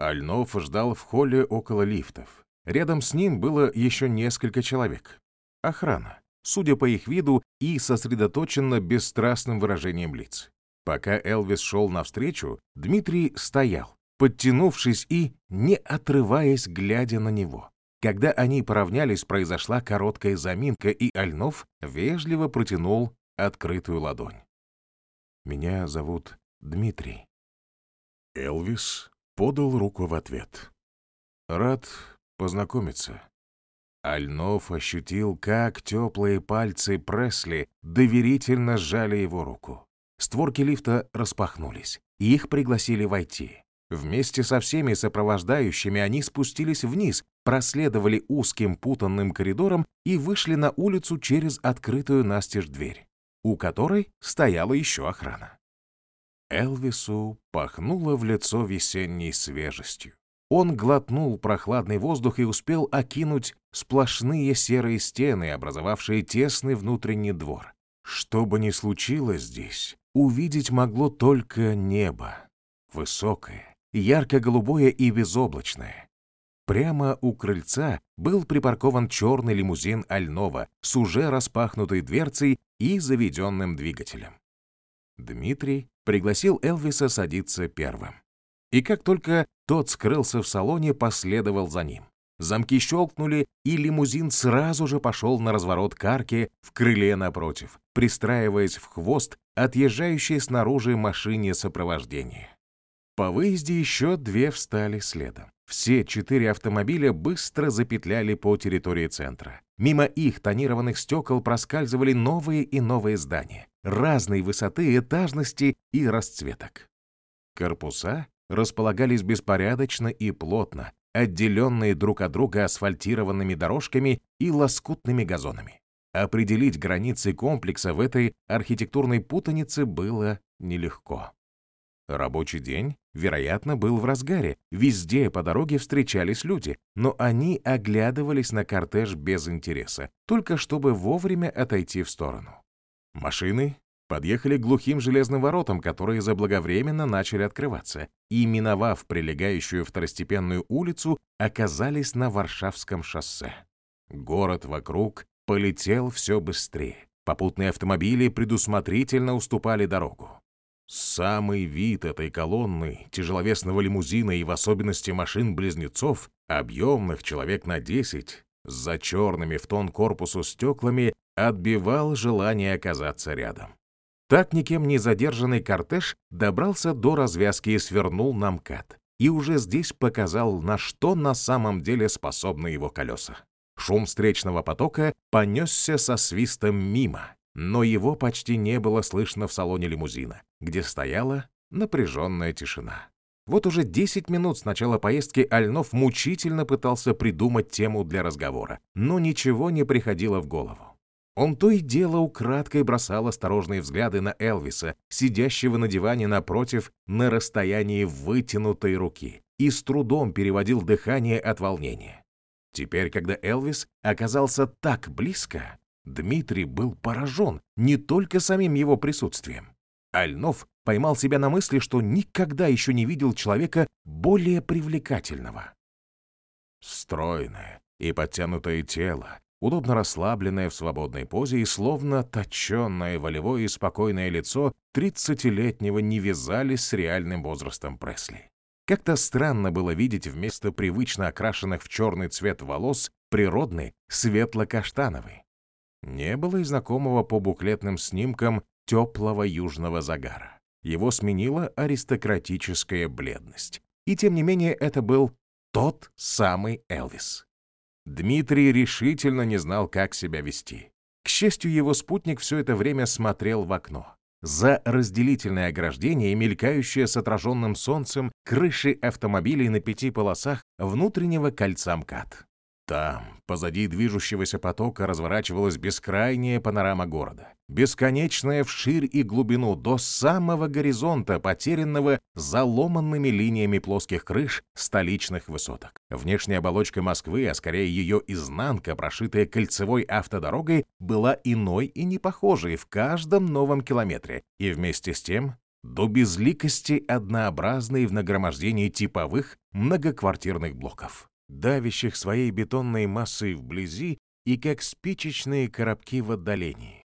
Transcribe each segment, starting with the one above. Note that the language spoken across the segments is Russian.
Альнов ждал в холле около лифтов. Рядом с ним было еще несколько человек. Охрана, судя по их виду и сосредоточенно бесстрастным выражением лиц. Пока Элвис шел навстречу, Дмитрий стоял, подтянувшись и, не отрываясь, глядя на него. Когда они поравнялись, произошла короткая заминка, и Альнов вежливо протянул открытую ладонь. «Меня зовут Дмитрий». Элвис подал руку в ответ. «Рад познакомиться». Альнов ощутил, как теплые пальцы Пресли доверительно сжали его руку. Створки лифта распахнулись, и их пригласили войти. Вместе со всеми сопровождающими они спустились вниз, проследовали узким путанным коридором и вышли на улицу через открытую настежь дверь, у которой стояла еще охрана. Элвису пахнуло в лицо весенней свежестью. Он глотнул прохладный воздух и успел окинуть сплошные серые стены, образовавшие тесный внутренний двор. Что бы ни случилось здесь, увидеть могло только небо. Высокое, ярко-голубое и безоблачное. Прямо у крыльца был припаркован черный лимузин Альнова с уже распахнутой дверцей и заведенным двигателем. Дмитрий пригласил Элвиса садиться первым. И как только тот скрылся в салоне, последовал за ним. Замки щелкнули, и лимузин сразу же пошел на разворот карки в крыле напротив, пристраиваясь в хвост отъезжающей снаружи машине сопровождения. По выезде еще две встали следом. Все четыре автомобиля быстро запетляли по территории центра. Мимо их тонированных стекол проскальзывали новые и новые здания, разной высоты, этажности и расцветок. Корпуса располагались беспорядочно и плотно, отделенные друг от друга асфальтированными дорожками и лоскутными газонами. Определить границы комплекса в этой архитектурной путанице было нелегко. Рабочий день, вероятно, был в разгаре. Везде по дороге встречались люди, но они оглядывались на кортеж без интереса, только чтобы вовремя отойти в сторону. Машины подъехали к глухим железным воротам, которые заблаговременно начали открываться, и, миновав прилегающую второстепенную улицу, оказались на Варшавском шоссе. Город вокруг полетел все быстрее. Попутные автомобили предусмотрительно уступали дорогу. Самый вид этой колонны, тяжеловесного лимузина и в особенности машин-близнецов, объемных человек на 10, за черными в тон корпусу стеклами, отбивал желание оказаться рядом. Так никем не задержанный кортеж добрался до развязки и свернул на МКАД. И уже здесь показал, на что на самом деле способны его колеса. Шум встречного потока понесся со свистом мимо, но его почти не было слышно в салоне лимузина, где стояла напряженная тишина. Вот уже 10 минут с начала поездки Альнов мучительно пытался придумать тему для разговора, но ничего не приходило в голову. Он то и дело украдкой бросал осторожные взгляды на Элвиса, сидящего на диване напротив на расстоянии вытянутой руки, и с трудом переводил дыхание от волнения. Теперь, когда Элвис оказался так близко, Дмитрий был поражен не только самим его присутствием. Альнов поймал себя на мысли, что никогда еще не видел человека более привлекательного. Стройное и подтянутое тело, удобно расслабленное в свободной позе и словно точенное волевое и спокойное лицо тридцатилетнего не вязались с реальным возрастом Пресли. Как-то странно было видеть вместо привычно окрашенных в черный цвет волос природный светло-каштановый. Не было и знакомого по буклетным снимкам теплого южного загара. Его сменила аристократическая бледность. И тем не менее это был тот самый Элвис. Дмитрий решительно не знал, как себя вести. К счастью, его спутник все это время смотрел в окно. За разделительное ограждение, мелькающее с отраженным солнцем крыши автомобилей на пяти полосах внутреннего кольца МКАД. Там, позади движущегося потока, разворачивалась бескрайняя панорама города, бесконечная вширь и глубину до самого горизонта, потерянного заломанными линиями плоских крыш столичных высоток. Внешняя оболочка Москвы, а скорее ее изнанка, прошитая кольцевой автодорогой, была иной и непохожей в каждом новом километре, и вместе с тем до безликости однообразные в нагромождении типовых многоквартирных блоков, давящих своей бетонной массой вблизи и как спичечные коробки в отдалении.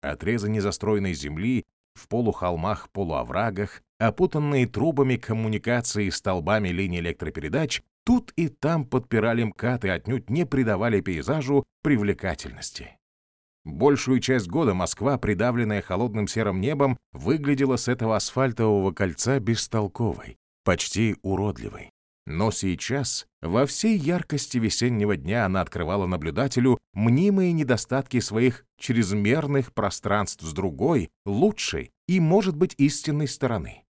Отрезы незастроенной земли в полухолмах-полуоврагах, опутанные трубами коммуникации и столбами линий электропередач, тут и там подпирали МКАД и отнюдь не придавали пейзажу привлекательности. Большую часть года Москва, придавленная холодным серым небом, выглядела с этого асфальтового кольца бестолковой, почти уродливой. Но сейчас, во всей яркости весеннего дня, она открывала наблюдателю мнимые недостатки своих чрезмерных пространств с другой, лучшей и, может быть, истинной стороны.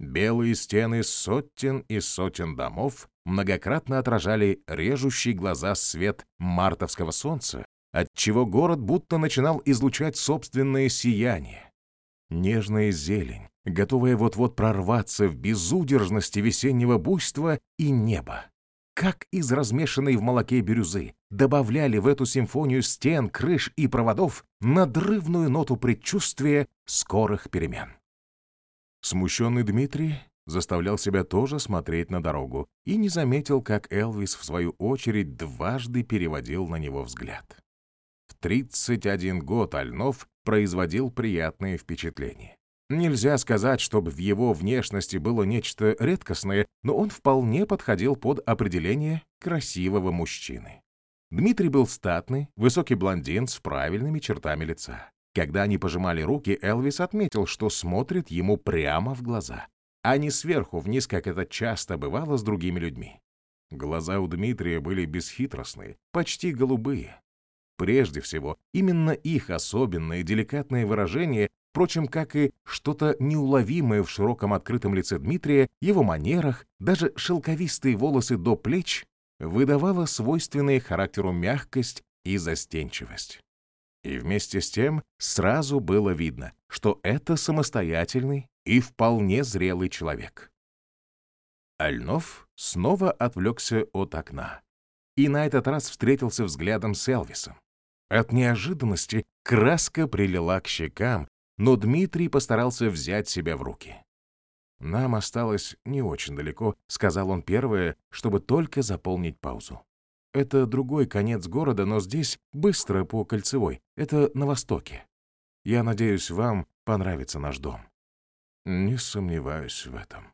Белые стены сотен и сотен домов многократно отражали режущий глаза свет мартовского солнца, отчего город будто начинал излучать собственное сияние. Нежная зелень, готовая вот-вот прорваться в безудержности весеннего буйства и неба. Как из размешанной в молоке бирюзы добавляли в эту симфонию стен, крыш и проводов надрывную ноту предчувствия скорых перемен. Смущенный Дмитрий заставлял себя тоже смотреть на дорогу и не заметил, как Элвис, в свою очередь, дважды переводил на него взгляд. 31 год Альнов производил приятные впечатления. Нельзя сказать, чтобы в его внешности было нечто редкостное, но он вполне подходил под определение красивого мужчины. Дмитрий был статный, высокий блондин с правильными чертами лица. Когда они пожимали руки, Элвис отметил, что смотрит ему прямо в глаза, а не сверху вниз, как это часто бывало с другими людьми. Глаза у Дмитрия были бесхитростные, почти голубые, Прежде всего, именно их особенное деликатное выражение, впрочем, как и что-то неуловимое в широком открытом лице Дмитрия, его манерах, даже шелковистые волосы до плеч, выдавало свойственные характеру мягкость и застенчивость. И вместе с тем сразу было видно, что это самостоятельный и вполне зрелый человек. Альнов снова отвлекся от окна и на этот раз встретился взглядом с Элвисом. От неожиданности краска прилила к щекам, но Дмитрий постарался взять себя в руки. «Нам осталось не очень далеко», — сказал он первое, чтобы только заполнить паузу. «Это другой конец города, но здесь быстро по кольцевой. Это на востоке. Я надеюсь, вам понравится наш дом». «Не сомневаюсь в этом».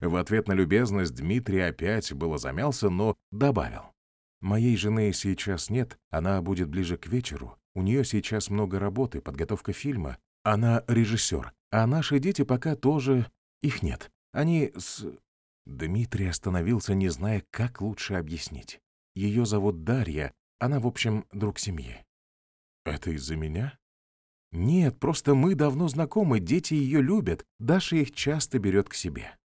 В ответ на любезность Дмитрий опять было замялся, но добавил. Моей жены сейчас нет, она будет ближе к вечеру. У нее сейчас много работы, подготовка фильма. Она режиссер. А наши дети пока тоже... Их нет. Они с... Дмитрий остановился, не зная, как лучше объяснить. Ее зовут Дарья, она, в общем, друг семьи. Это из-за меня? Нет, просто мы давно знакомы, дети ее любят, Даша их часто берет к себе.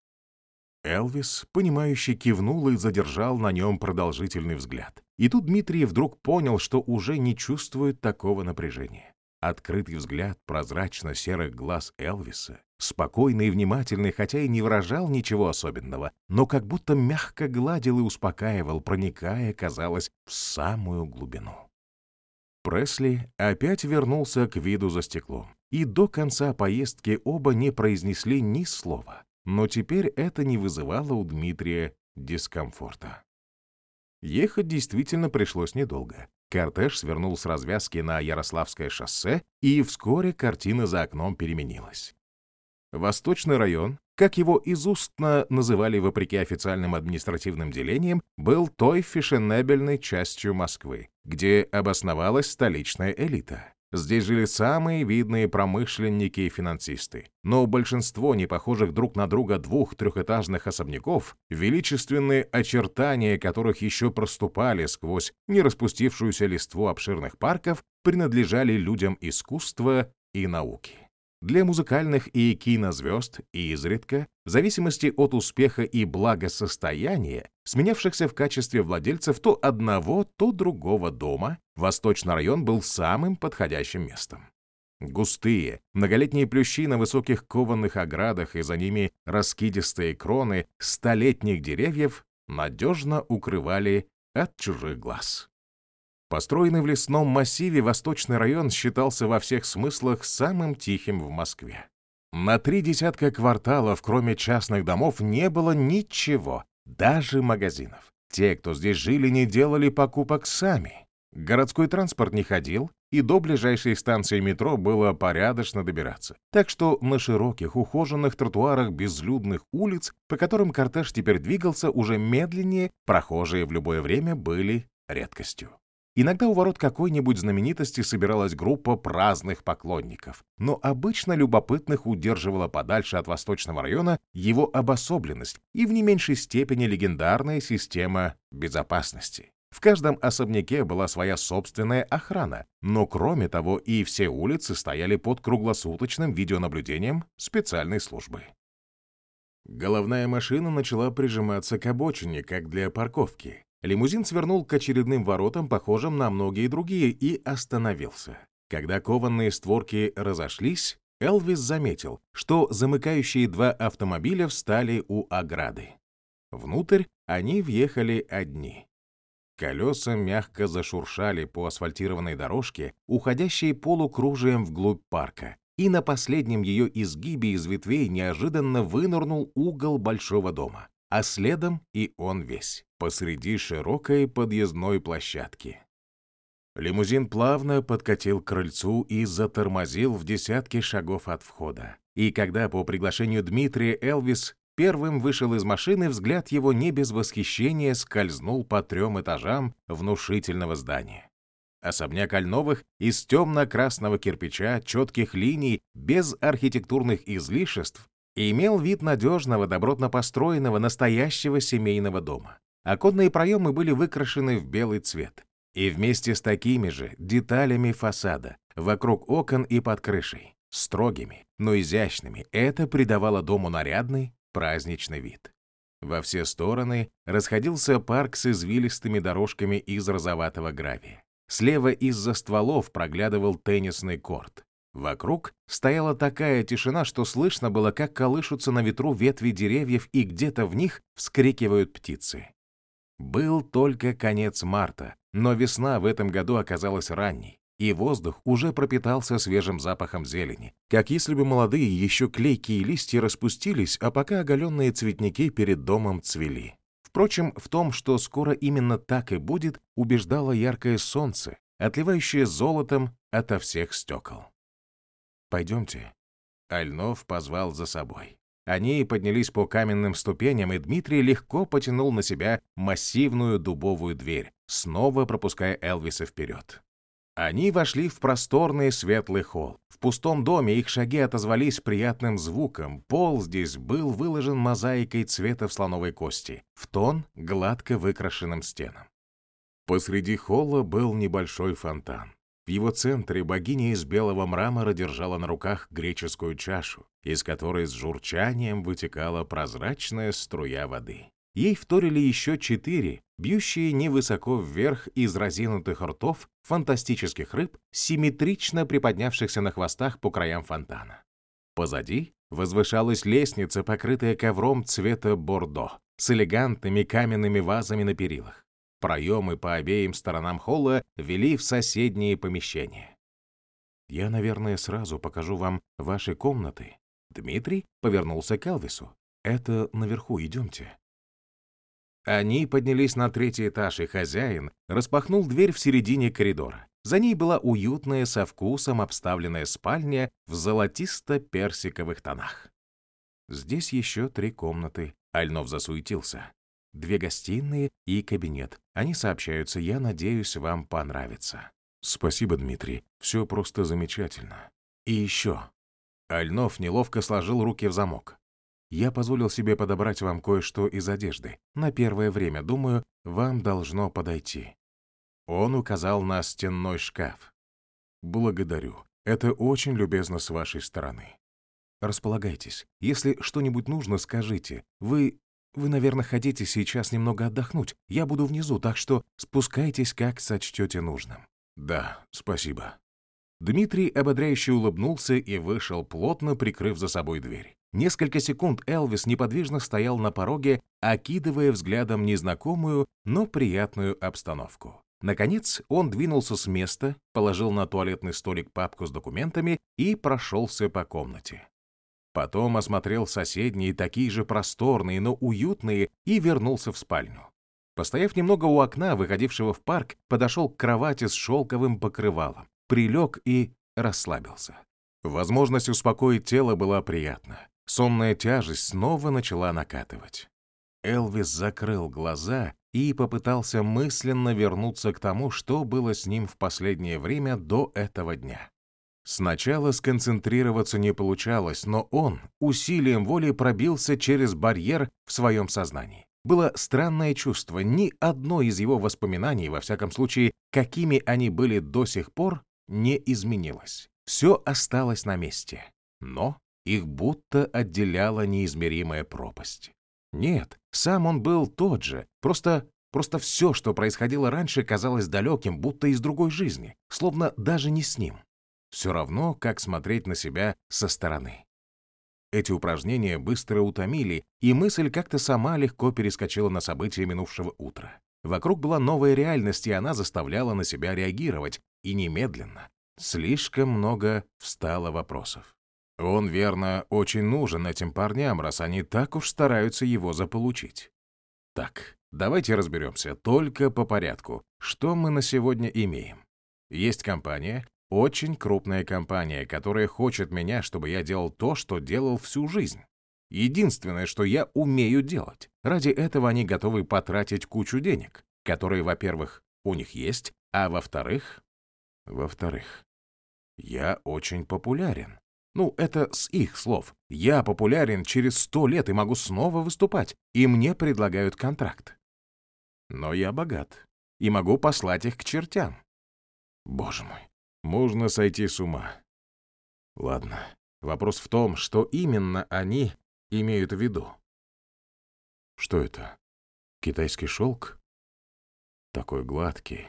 Элвис, понимающе кивнул и задержал на нем продолжительный взгляд. И тут Дмитрий вдруг понял, что уже не чувствует такого напряжения. Открытый взгляд прозрачно-серых глаз Элвиса, спокойный и внимательный, хотя и не выражал ничего особенного, но как будто мягко гладил и успокаивал, проникая, казалось, в самую глубину. Пресли опять вернулся к виду за стеклом, и до конца поездки оба не произнесли ни слова. Но теперь это не вызывало у Дмитрия дискомфорта. Ехать действительно пришлось недолго. Кортеж свернул с развязки на Ярославское шоссе, и вскоре картина за окном переменилась. Восточный район, как его изустно называли вопреки официальным административным делениям, был той фешенебельной частью Москвы, где обосновалась столичная элита. Здесь жили самые видные промышленники и финансисты. Но большинство непохожих друг на друга двух-трехэтажных особняков, величественные очертания которых еще проступали сквозь нераспустившуюся листву обширных парков, принадлежали людям искусства и науки. Для музыкальных и кинозвезд изредка, в зависимости от успеха и благосостояния, сменявшихся в качестве владельцев то одного, то другого дома, Восточный район был самым подходящим местом. Густые, многолетние плющи на высоких кованых оградах и за ними раскидистые кроны столетних деревьев надежно укрывали от чужих глаз. Построенный в лесном массиве, Восточный район считался во всех смыслах самым тихим в Москве. На три десятка кварталов, кроме частных домов, не было ничего, даже магазинов. Те, кто здесь жили, не делали покупок сами. Городской транспорт не ходил, и до ближайшей станции метро было порядочно добираться. Так что на широких, ухоженных тротуарах безлюдных улиц, по которым кортеж теперь двигался уже медленнее, прохожие в любое время были редкостью. Иногда у ворот какой-нибудь знаменитости собиралась группа праздных поклонников, но обычно любопытных удерживала подальше от восточного района его обособленность и в не меньшей степени легендарная система безопасности. В каждом особняке была своя собственная охрана, но кроме того и все улицы стояли под круглосуточным видеонаблюдением специальной службы. Головная машина начала прижиматься к обочине, как для парковки. Лимузин свернул к очередным воротам, похожим на многие другие, и остановился. Когда кованные створки разошлись, Элвис заметил, что замыкающие два автомобиля встали у ограды. Внутрь они въехали одни. Колеса мягко зашуршали по асфальтированной дорожке, уходящей полукружием вглубь парка, и на последнем ее изгибе из ветвей неожиданно вынырнул угол большого дома, а следом и он весь, посреди широкой подъездной площадки. Лимузин плавно подкатил к крыльцу и затормозил в десятке шагов от входа. И когда по приглашению Дмитрия Элвис Первым вышел из машины, взгляд его не без восхищения скользнул по трем этажам внушительного здания. Особняк Альновых из темно-красного кирпича, четких линий, без архитектурных излишеств, имел вид надежного, добротно построенного, настоящего семейного дома. Оконные проемы были выкрашены в белый цвет. И вместе с такими же деталями фасада, вокруг окон и под крышей, строгими, но изящными, это придавало дому нарядный, праздничный вид. Во все стороны расходился парк с извилистыми дорожками из розоватого гравия. Слева из-за стволов проглядывал теннисный корт. Вокруг стояла такая тишина, что слышно было, как колышутся на ветру ветви деревьев и где-то в них вскрикивают птицы. Был только конец марта, но весна в этом году оказалась ранней и воздух уже пропитался свежим запахом зелени, как если бы молодые еще клейкие листья распустились, а пока оголенные цветники перед домом цвели. Впрочем, в том, что скоро именно так и будет, убеждало яркое солнце, отливающее золотом ото всех стекол. «Пойдемте». Альнов позвал за собой. Они поднялись по каменным ступеням, и Дмитрий легко потянул на себя массивную дубовую дверь, снова пропуская Элвиса вперед. Они вошли в просторный светлый холл. В пустом доме их шаги отозвались приятным звуком. Пол здесь был выложен мозаикой цвета в слоновой кости, в тон гладко выкрашенным стенам. Посреди холла был небольшой фонтан. Его центре богиня из белого мрамора держала на руках греческую чашу, из которой с журчанием вытекала прозрачная струя воды. Ей вторили еще четыре, бьющие невысоко вверх из разинутых ртов фантастических рыб, симметрично приподнявшихся на хвостах по краям фонтана. Позади возвышалась лестница, покрытая ковром цвета бордо, с элегантными каменными вазами на перилах. Проемы по обеим сторонам холла вели в соседние помещения. «Я, наверное, сразу покажу вам ваши комнаты». Дмитрий повернулся к Элвису. «Это наверху, идемте». Они поднялись на третий этаж, и хозяин распахнул дверь в середине коридора. За ней была уютная, со вкусом обставленная спальня в золотисто-персиковых тонах. Здесь еще три комнаты. Альнов засуетился. Две гостиные и кабинет. Они сообщаются, я надеюсь, вам понравится. Спасибо, Дмитрий. Все просто замечательно. И еще. Альнов неловко сложил руки в замок. Я позволил себе подобрать вам кое-что из одежды. На первое время, думаю, вам должно подойти». Он указал на стенной шкаф. «Благодарю. Это очень любезно с вашей стороны. Располагайтесь. Если что-нибудь нужно, скажите. Вы... Вы, наверное, хотите сейчас немного отдохнуть. Я буду внизу, так что спускайтесь, как сочтете нужным». «Да, спасибо». Дмитрий ободряюще улыбнулся и вышел, плотно прикрыв за собой дверь. Несколько секунд Элвис неподвижно стоял на пороге, окидывая взглядом незнакомую, но приятную обстановку. Наконец он двинулся с места, положил на туалетный столик папку с документами и прошелся по комнате. Потом осмотрел соседние, такие же просторные, но уютные, и вернулся в спальню. Постояв немного у окна, выходившего в парк, подошел к кровати с шелковым покрывалом, прилег и расслабился. Возможность успокоить тело была приятна. Сонная тяжесть снова начала накатывать. Элвис закрыл глаза и попытался мысленно вернуться к тому, что было с ним в последнее время до этого дня. Сначала сконцентрироваться не получалось, но он усилием воли пробился через барьер в своем сознании. Было странное чувство, ни одно из его воспоминаний, во всяком случае, какими они были до сих пор, не изменилось. Все осталось на месте, но их будто отделяла неизмеримая пропасть. Нет, сам он был тот же, просто Просто все, что происходило раньше, казалось далеким, будто из другой жизни, словно даже не с ним. Все равно, как смотреть на себя со стороны. Эти упражнения быстро утомили, и мысль как-то сама легко перескочила на события минувшего утра. Вокруг была новая реальность, и она заставляла на себя реагировать, и немедленно. Слишком много встало вопросов. Он, верно, очень нужен этим парням, раз они так уж стараются его заполучить. Так, давайте разберемся, только по порядку. Что мы на сегодня имеем? Есть компания, очень крупная компания, которая хочет меня, чтобы я делал то, что делал всю жизнь. Единственное, что я умею делать. Ради этого они готовы потратить кучу денег, которые, во-первых, у них есть, а во-вторых... Во-вторых, я очень популярен. Ну, это с их слов. Я популярен через сто лет и могу снова выступать, и мне предлагают контракт. Но я богат и могу послать их к чертям. Боже мой, можно сойти с ума. Ладно, вопрос в том, что именно они имеют в виду. Что это? Китайский шелк? Такой гладкий.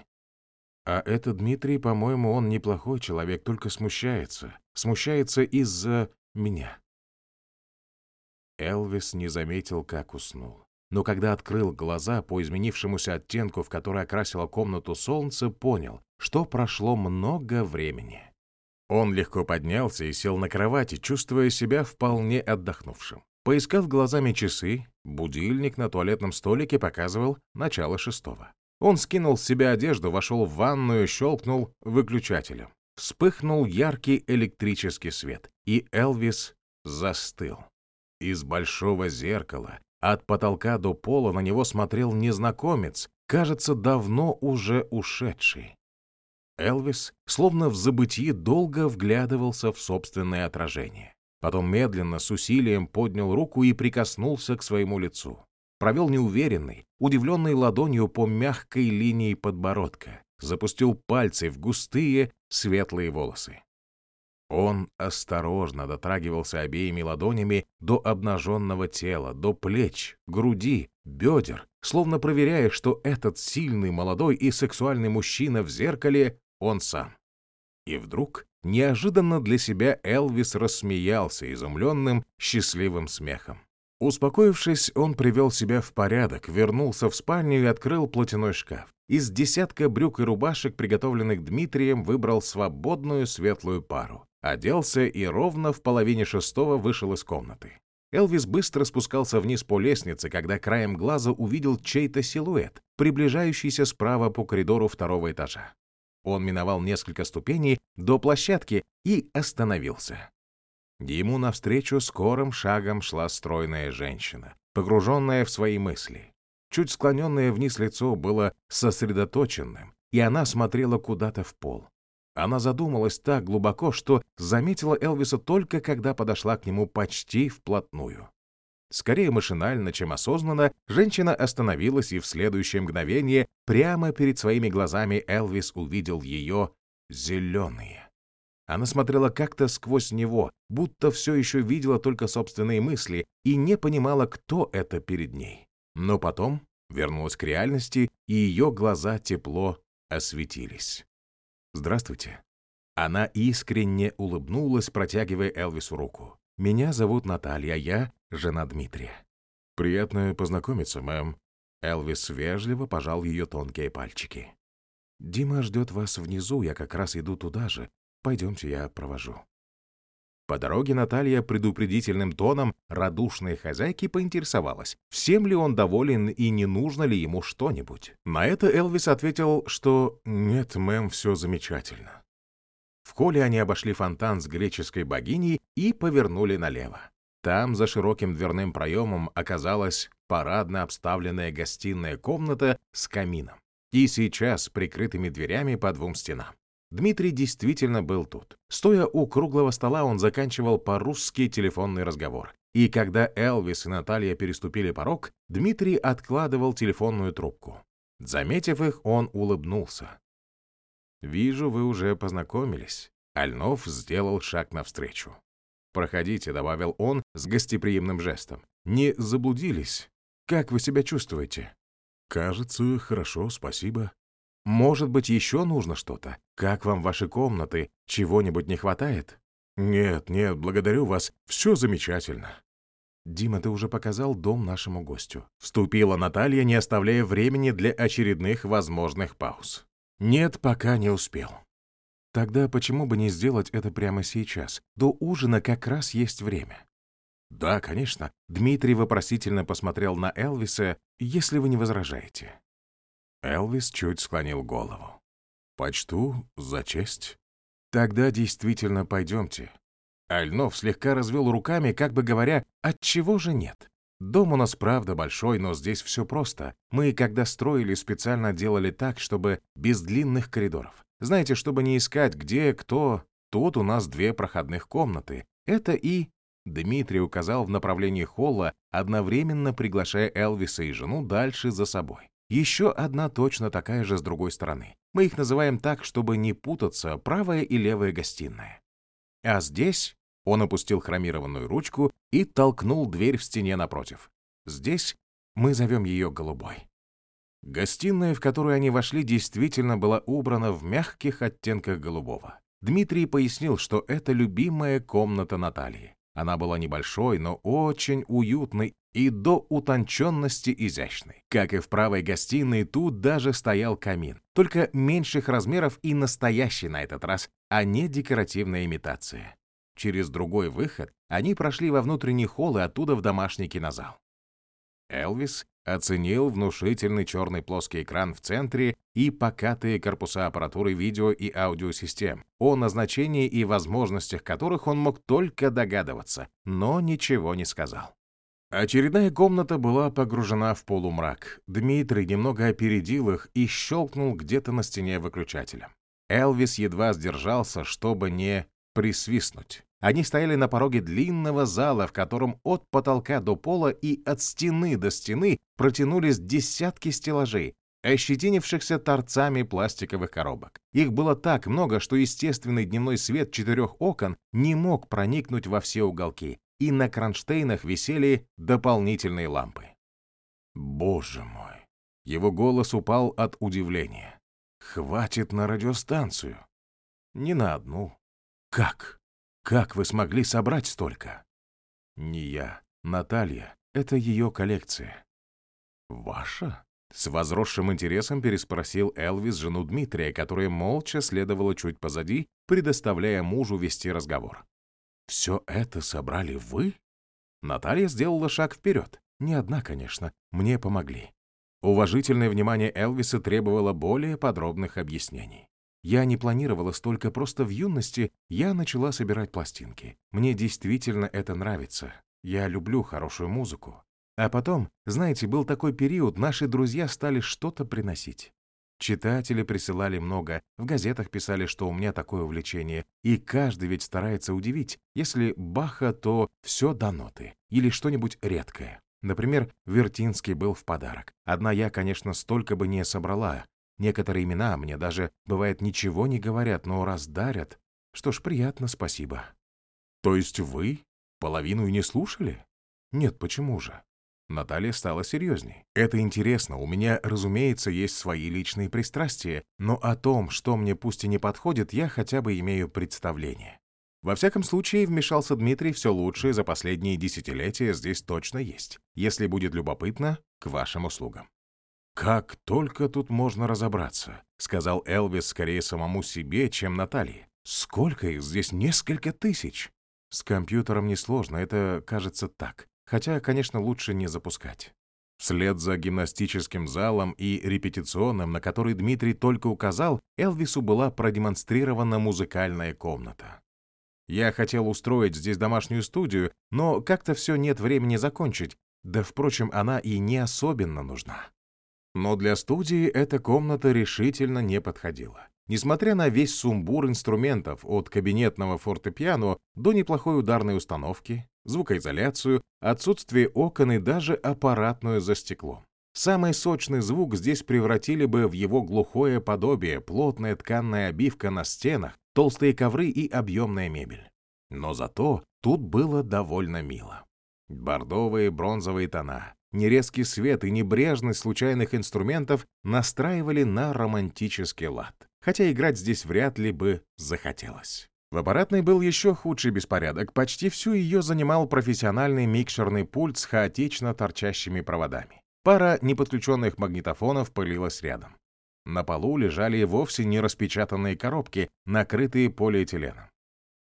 А это Дмитрий, по-моему, он неплохой человек, только смущается. Смущается из-за меня. Элвис не заметил, как уснул. Но когда открыл глаза по изменившемуся оттенку, в который окрасило комнату солнце, понял, что прошло много времени. Он легко поднялся и сел на кровати, чувствуя себя вполне отдохнувшим. Поискав глазами часы, будильник на туалетном столике показывал начало шестого. Он скинул с себя одежду, вошел в ванную, щелкнул выключателем. Вспыхнул яркий электрический свет, и Элвис застыл. Из большого зеркала от потолка до пола на него смотрел незнакомец, кажется, давно уже ушедший. Элвис, словно в забытии, долго вглядывался в собственное отражение. Потом медленно, с усилием поднял руку и прикоснулся к своему лицу провел неуверенный, удивленной ладонью по мягкой линии подбородка, запустил пальцы в густые светлые волосы. Он осторожно дотрагивался обеими ладонями до обнаженного тела, до плеч, груди, бедер, словно проверяя, что этот сильный, молодой и сексуальный мужчина в зеркале — он сам. И вдруг, неожиданно для себя, Элвис рассмеялся изумленным, счастливым смехом. Успокоившись, он привел себя в порядок, вернулся в спальню и открыл платяной шкаф. Из десятка брюк и рубашек, приготовленных Дмитрием, выбрал свободную светлую пару. Оделся и ровно в половине шестого вышел из комнаты. Элвис быстро спускался вниз по лестнице, когда краем глаза увидел чей-то силуэт, приближающийся справа по коридору второго этажа. Он миновал несколько ступеней до площадки и остановился. Ему навстречу скорым шагом шла стройная женщина, погруженная в свои мысли. Чуть склоненное вниз лицо было сосредоточенным, и она смотрела куда-то в пол. Она задумалась так глубоко, что заметила Элвиса только когда подошла к нему почти вплотную. Скорее машинально, чем осознанно, женщина остановилась, и в следующее мгновение прямо перед своими глазами Элвис увидел ее зеленые. Она смотрела как-то сквозь него, будто все еще видела только собственные мысли и не понимала, кто это перед ней. Но потом вернулась к реальности, и ее глаза тепло осветились. «Здравствуйте». Она искренне улыбнулась, протягивая Элвису руку. «Меня зовут Наталья, я жена Дмитрия». «Приятно познакомиться, мэм». Элвис вежливо пожал ее тонкие пальчики. «Дима ждет вас внизу, я как раз иду туда же. Пойдемте, я провожу». По дороге Наталья предупредительным тоном радушной хозяйки поинтересовалась, всем ли он доволен и не нужно ли ему что-нибудь. На это Элвис ответил, что «нет, мэм, все замечательно». В холле они обошли фонтан с греческой богиней и повернули налево. Там, за широким дверным проемом, оказалась парадно обставленная гостиная комната с камином. И сейчас прикрытыми дверями по двум стенам. Дмитрий действительно был тут. Стоя у круглого стола, он заканчивал по-русски телефонный разговор. И когда Элвис и Наталья переступили порог, Дмитрий откладывал телефонную трубку. Заметив их, он улыбнулся. «Вижу, вы уже познакомились». Альнов сделал шаг навстречу. «Проходите», — добавил он с гостеприимным жестом. «Не заблудились? Как вы себя чувствуете?» «Кажется, хорошо, спасибо». «Может быть, еще нужно что-то? Как вам ваши комнаты? Чего-нибудь не хватает?» «Нет, нет, благодарю вас. Все замечательно». «Дима, ты уже показал дом нашему гостю». Вступила Наталья, не оставляя времени для очередных возможных пауз. «Нет, пока не успел». Тогда почему бы не сделать это прямо сейчас? До ужина как раз есть время. Да, конечно. Дмитрий вопросительно посмотрел на Элвиса, если вы не возражаете. Элвис чуть склонил голову. Почту за честь. Тогда действительно пойдемте. Альнов слегка развел руками, как бы говоря, от чего же нет? Дом у нас правда большой, но здесь все просто. Мы, когда строили, специально делали так, чтобы без длинных коридоров. Знаете, чтобы не искать, где, кто. Тут у нас две проходных комнаты. Это и... Дмитрий указал в направлении холла, одновременно приглашая Элвиса и жену дальше за собой. Еще одна точно такая же с другой стороны. Мы их называем так, чтобы не путаться, правая и левая гостиная. А здесь он опустил хромированную ручку и толкнул дверь в стене напротив. Здесь мы зовем ее голубой. Гостиная, в которую они вошли, действительно была убрана в мягких оттенках голубого. Дмитрий пояснил, что это любимая комната Натальи. Она была небольшой, но очень уютной и до утонченности изящной. Как и в правой гостиной, тут даже стоял камин, только меньших размеров и настоящий на этот раз, а не декоративная имитация. Через другой выход они прошли во внутренний холл и оттуда в домашний кинозал. Элвис оценил внушительный черный плоский экран в центре и покатые корпуса аппаратуры видео и аудиосистем, о назначении и возможностях которых он мог только догадываться, но ничего не сказал. Очередная комната была погружена в полумрак. Дмитрий немного опередил их и щелкнул где-то на стене выключателем. Элвис едва сдержался, чтобы не присвистнуть. Они стояли на пороге длинного зала, в котором от потолка до пола и от стены до стены протянулись десятки стеллажей, ощетинившихся торцами пластиковых коробок. Их было так много, что естественный дневной свет четырех окон не мог проникнуть во все уголки, и на кронштейнах висели дополнительные лампы. Боже мой! Его голос упал от удивления. Хватит на радиостанцию. Не на одну. Как? Как вы смогли собрать столько? Не я. Наталья. Это ее коллекция. Ваша? С возросшим интересом переспросил Элвис жену Дмитрия, которая молча следовала чуть позади, предоставляя мужу вести разговор. «Все это собрали вы?» Наталья сделала шаг вперед. Не одна, конечно. Мне помогли. Уважительное внимание Элвиса требовало более подробных объяснений. Я не планировала столько, просто в юности я начала собирать пластинки. Мне действительно это нравится. Я люблю хорошую музыку. А потом, знаете, был такой период, наши друзья стали что-то приносить. Читатели присылали много, в газетах писали, что у меня такое увлечение, и каждый ведь старается удивить. Если Баха, то все до ноты, или что-нибудь редкое. Например, Вертинский был в подарок. Одна я, конечно, столько бы не собрала, Некоторые имена мне даже, бывает, ничего не говорят, но раз дарят, что ж, приятно, спасибо. То есть вы половину и не слушали? Нет, почему же? Наталья стала серьезней. Это интересно, у меня, разумеется, есть свои личные пристрастия, но о том, что мне пусть и не подходит, я хотя бы имею представление. Во всяком случае, вмешался Дмитрий, все лучшее за последние десятилетия здесь точно есть. Если будет любопытно, к вашим услугам. «Как только тут можно разобраться», — сказал Элвис скорее самому себе, чем Наталье. «Сколько их здесь? Несколько тысяч». С компьютером несложно, это кажется так. Хотя, конечно, лучше не запускать. Вслед за гимнастическим залом и репетиционным, на который Дмитрий только указал, Элвису была продемонстрирована музыкальная комната. Я хотел устроить здесь домашнюю студию, но как-то все нет времени закончить, да, впрочем, она и не особенно нужна. Но для студии эта комната решительно не подходила. Несмотря на весь сумбур инструментов от кабинетного фортепиано до неплохой ударной установки, звукоизоляцию, отсутствие окон и даже аппаратную за стеклом. Самый сочный звук здесь превратили бы в его глухое подобие, плотная тканная обивка на стенах, толстые ковры и объемная мебель. Но зато тут было довольно мило. Бордовые бронзовые тона, нерезкий свет и небрежность случайных инструментов настраивали на романтический лад, хотя играть здесь вряд ли бы захотелось. В аппаратной был еще худший беспорядок. Почти всю ее занимал профессиональный микшерный пульт с хаотично торчащими проводами. Пара неподключенных магнитофонов пылилась рядом. На полу лежали вовсе не распечатанные коробки, накрытые полиэтиленом.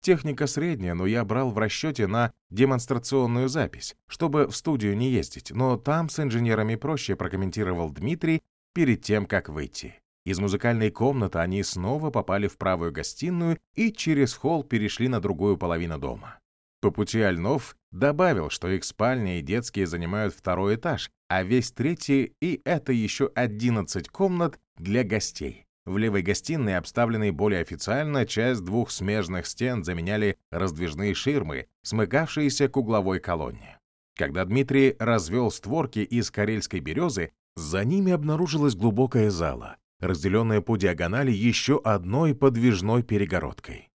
Техника средняя, но я брал в расчете на демонстрационную запись, чтобы в студию не ездить, но там с инженерами проще, прокомментировал Дмитрий перед тем, как выйти. Из музыкальной комнаты они снова попали в правую гостиную и через холл перешли на другую половину дома. По пути Альнов добавил, что их спальня и детские занимают второй этаж, а весь третий и это еще 11 комнат для гостей. В левой гостиной, обставленной более официально, часть двух смежных стен заменяли раздвижные ширмы, смыкавшиеся к угловой колонне. Когда Дмитрий развел створки из карельской березы, за ними обнаружилась глубокая зала, разделенная по диагонали еще одной подвижной перегородкой.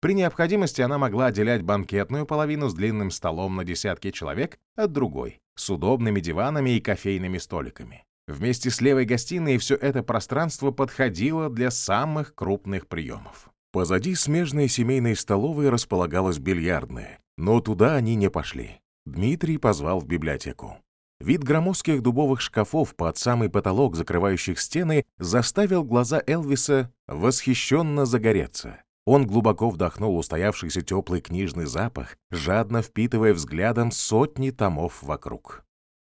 При необходимости она могла отделять банкетную половину с длинным столом на десятки человек от другой, с удобными диванами и кофейными столиками. Вместе с левой гостиной все это пространство подходило для самых крупных приемов. Позади смежной семейной столовой располагалась бильярдная, но туда они не пошли. Дмитрий позвал в библиотеку. Вид громоздких дубовых шкафов под самый потолок, закрывающих стены, заставил глаза Элвиса восхищенно загореться. Он глубоко вдохнул устоявшийся теплый книжный запах, жадно впитывая взглядом сотни томов вокруг.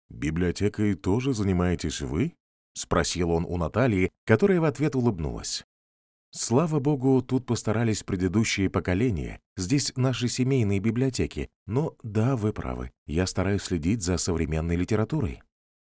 «Библиотекой тоже занимаетесь вы?» — спросил он у Натальи, которая в ответ улыбнулась. Слава богу, тут постарались предыдущие поколения. Здесь наши семейные библиотеки. Но да, вы правы, я стараюсь следить за современной литературой.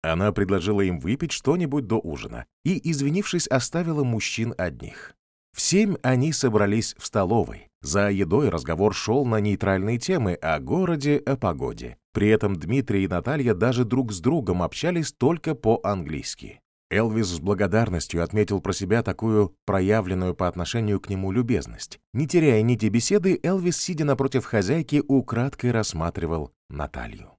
Она предложила им выпить что-нибудь до ужина и, извинившись, оставила мужчин одних. В семь они собрались в столовой. За едой разговор шел на нейтральные темы о городе, о погоде. При этом Дмитрий и Наталья даже друг с другом общались только по-английски. Элвис с благодарностью отметил про себя такую проявленную по отношению к нему любезность. Не теряя нити беседы, Элвис, сидя напротив хозяйки, украдкой рассматривал Наталью.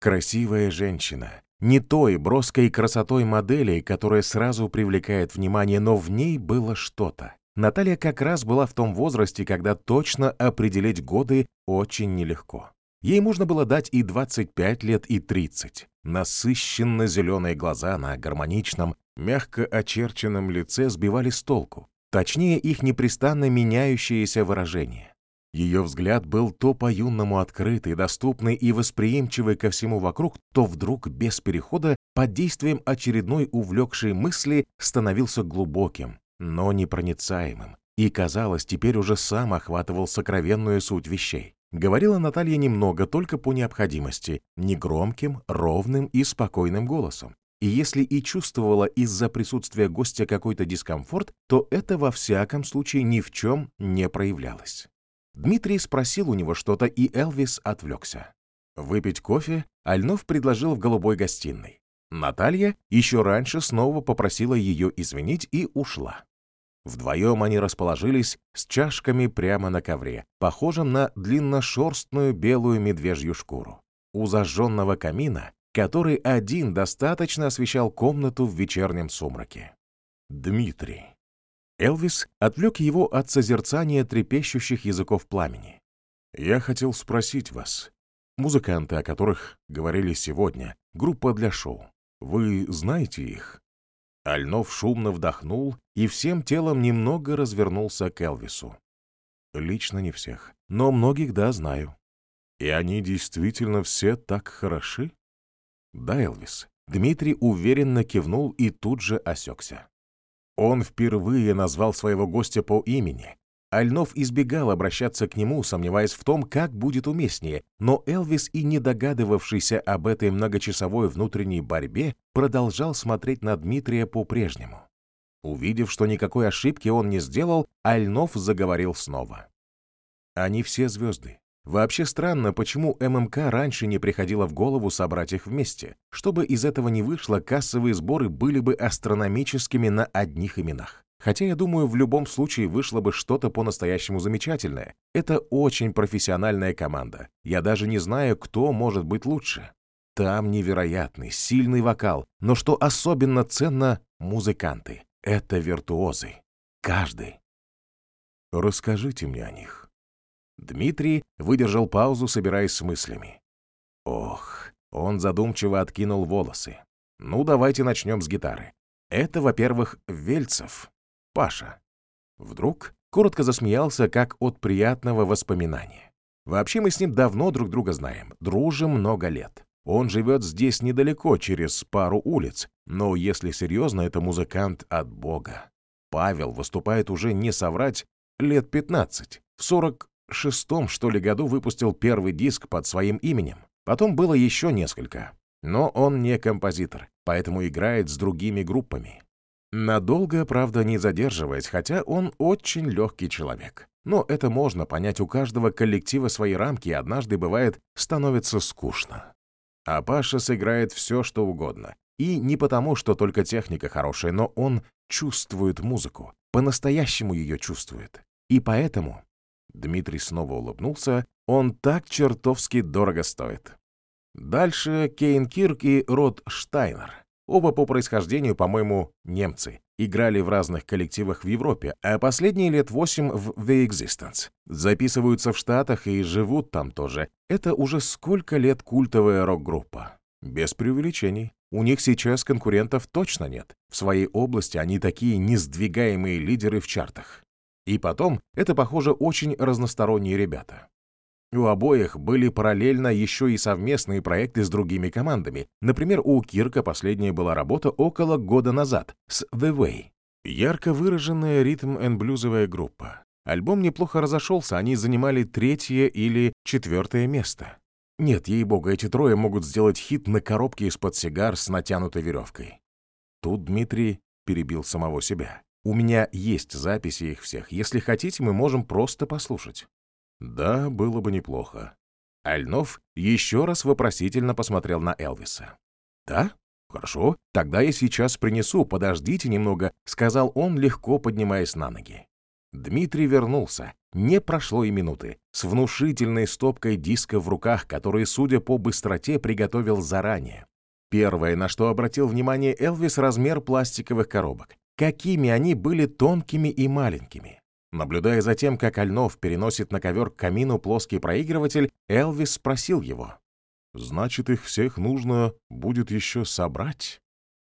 Красивая женщина, не той броской красотой модели, которая сразу привлекает внимание, но в ней было что-то. Наталья как раз была в том возрасте, когда точно определить годы очень нелегко. Ей можно было дать и 25 лет, и 30. Насыщенно-зеленые глаза на гармоничном, мягко очерченном лице сбивали с толку. Точнее, их непрестанно меняющееся выражение. Ее взгляд был то по-юному открытый, доступный и восприимчивый ко всему вокруг, то вдруг, без перехода, под действием очередной увлекшей мысли, становился глубоким, но непроницаемым, и, казалось, теперь уже сам охватывал сокровенную суть вещей. Говорила Наталья немного, только по необходимости, негромким, ровным и спокойным голосом. И если и чувствовала из-за присутствия гостя какой-то дискомфорт, то это во всяком случае ни в чем не проявлялось. Дмитрий спросил у него что-то, и Элвис отвлекся. Выпить кофе Альнов предложил в голубой гостиной. Наталья еще раньше снова попросила ее извинить и ушла. Вдвоем они расположились с чашками прямо на ковре, похожем на длинношерстную белую медвежью шкуру. У зажженного камина, который один достаточно освещал комнату в вечернем сумраке. Дмитрий. Элвис отвлек его от созерцания трепещущих языков пламени. «Я хотел спросить вас. Музыканты, о которых говорили сегодня, группа для шоу. Вы знаете их?» Альнов шумно вдохнул и всем телом немного развернулся к Элвису. «Лично не всех, но многих, да, знаю. И они действительно все так хороши? Да, Элвис. Дмитрий уверенно кивнул и тут же осекся. Он впервые назвал своего гостя по имени. Альнов избегал обращаться к нему, сомневаясь в том, как будет уместнее, но Элвис, и не догадывавшийся об этой многочасовой внутренней борьбе, продолжал смотреть на Дмитрия по-прежнему. Увидев, что никакой ошибки он не сделал, Альнов заговорил снова. «Они все звезды. Вообще странно, почему ММК раньше не приходило в голову собрать их вместе. Чтобы из этого не вышло, кассовые сборы были бы астрономическими на одних именах. Хотя, я думаю, в любом случае вышло бы что-то по-настоящему замечательное. Это очень профессиональная команда. Я даже не знаю, кто может быть лучше. Там невероятный, сильный вокал, но что особенно ценно — музыканты. Это виртуозы. Каждый. Расскажите мне о них. Дмитрий выдержал паузу, собираясь с мыслями. Ох, он задумчиво откинул волосы. Ну, давайте начнем с гитары. Это, во-первых, Вельцев, Паша. Вдруг коротко засмеялся, как от приятного воспоминания. Вообще мы с ним давно друг друга знаем, дружим много лет. Он живет здесь недалеко, через пару улиц, но если серьезно, это музыкант от Бога. Павел выступает уже, не соврать, лет 15. В 40 шестом, что ли, году выпустил первый диск под своим именем. Потом было еще несколько. Но он не композитор, поэтому играет с другими группами. Надолго, правда, не задерживаясь, хотя он очень легкий человек. Но это можно понять, у каждого коллектива свои рамки, и однажды, бывает, становится скучно. А Паша сыграет все, что угодно. И не потому, что только техника хорошая, но он чувствует музыку, по-настоящему ее чувствует. И поэтому Дмитрий снова улыбнулся. Он так чертовски дорого стоит. Дальше Кейн Кирк и Род Штайнер. Оба по происхождению, по-моему, немцы. Играли в разных коллективах в Европе, а последние лет восемь в The Existence. Записываются в Штатах и живут там тоже. Это уже сколько лет культовая рок-группа. Без преувеличений. У них сейчас конкурентов точно нет. В своей области они такие несдвигаемые лидеры в чартах. И потом, это, похоже, очень разносторонние ребята. У обоих были параллельно еще и совместные проекты с другими командами. Например, у Кирка последняя была работа около года назад с The Way. Ярко выраженная ритм-н-блюзовая группа. Альбом неплохо разошелся, они занимали третье или четвертое место. Нет, ей-богу, эти трое могут сделать хит на коробке из-под сигар с натянутой веревкой. Тут Дмитрий перебил самого себя. У меня есть записи их всех. Если хотите, мы можем просто послушать». «Да, было бы неплохо». Альнов еще раз вопросительно посмотрел на Элвиса. «Да? Хорошо, тогда я сейчас принесу, подождите немного», — сказал он, легко поднимаясь на ноги. Дмитрий вернулся. Не прошло и минуты. С внушительной стопкой диска в руках, которые, судя по быстроте, приготовил заранее. Первое, на что обратил внимание Элвис, размер пластиковых коробок какими они были тонкими и маленькими. Наблюдая за тем, как Альнов переносит на ковер к камину плоский проигрыватель, Элвис спросил его. «Значит, их всех нужно будет еще собрать?»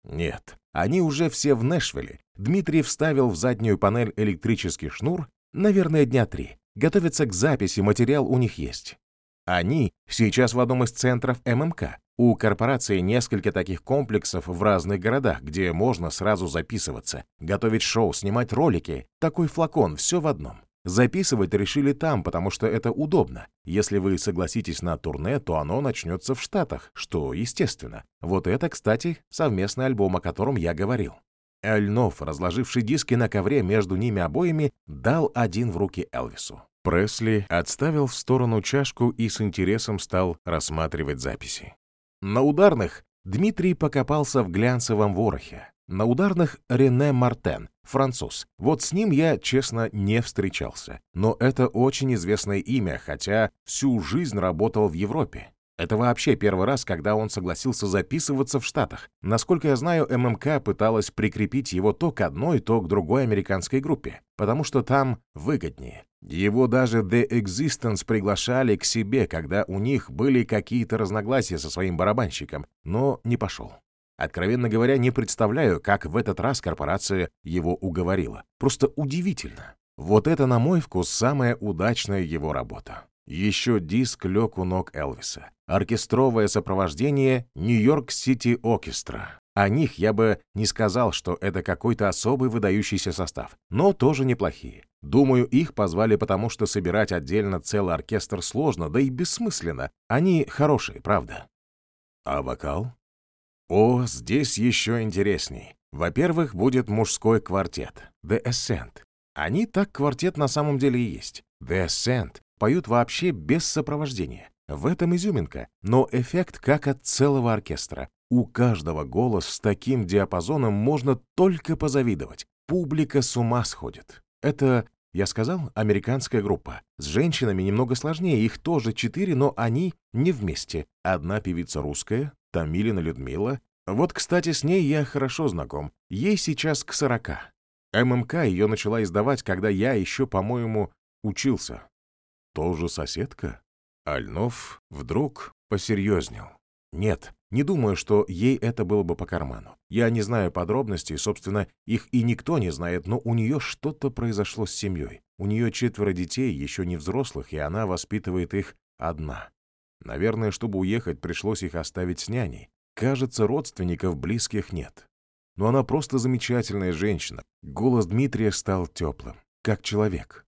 «Нет, они уже все в Нэшвилле. Дмитрий вставил в заднюю панель электрический шнур, наверное, дня три. Готовится к записи, материал у них есть. Они сейчас в одном из центров ММК. У корпорации несколько таких комплексов в разных городах, где можно сразу записываться, готовить шоу, снимать ролики. Такой флакон, все в одном. Записывать решили там, потому что это удобно. Если вы согласитесь на турне, то оно начнется в Штатах, что естественно. Вот это, кстати, совместный альбом, о котором я говорил. Альнов, разложивший диски на ковре между ними обоими, дал один в руки Элвису. Пресли отставил в сторону чашку и с интересом стал рассматривать записи. На ударных Дмитрий покопался в глянцевом ворохе. На ударных Рене Мартен, француз. Вот с ним я, честно, не встречался. Но это очень известное имя, хотя всю жизнь работал в Европе. Это вообще первый раз, когда он согласился записываться в Штатах. Насколько я знаю, ММК пыталась прикрепить его то к одной, то к другой американской группе, потому что там выгоднее. Его даже The Existence приглашали к себе, когда у них были какие-то разногласия со своим барабанщиком, но не пошел. Откровенно говоря, не представляю, как в этот раз корпорация его уговорила. Просто удивительно. Вот это, на мой вкус, самая удачная его работа. Еще диск лег у ног Элвиса. Оркестровое сопровождение «Нью-Йорк-Сити Оркестра». О них я бы не сказал, что это какой-то особый выдающийся состав, но тоже неплохие. Думаю, их позвали потому, что собирать отдельно целый оркестр сложно, да и бессмысленно. Они хорошие, правда. А вокал? О, здесь еще интересней. Во-первых, будет мужской квартет The Ascent. Они так квартет на самом деле и есть. The Ascent поют вообще без сопровождения. В этом изюминка, но эффект как от целого оркестра. У каждого голос с таким диапазоном можно только позавидовать. Публика с ума сходит. Это, я сказал, американская группа. С женщинами немного сложнее, их тоже четыре, но они не вместе. Одна певица русская, Тамилина Людмила. Вот, кстати, с ней я хорошо знаком. Ей сейчас к сорока. ММК ее начала издавать, когда я еще, по-моему, учился. Тоже соседка? Альнов вдруг посерьезнел. Нет, не думаю, что ей это было бы по карману. Я не знаю подробностей, собственно, их и никто не знает, но у нее что-то произошло с семьей. У нее четверо детей, еще не взрослых, и она воспитывает их одна. Наверное, чтобы уехать, пришлось их оставить с няней. Кажется, родственников близких нет. Но она просто замечательная женщина. Голос Дмитрия стал теплым, как человек.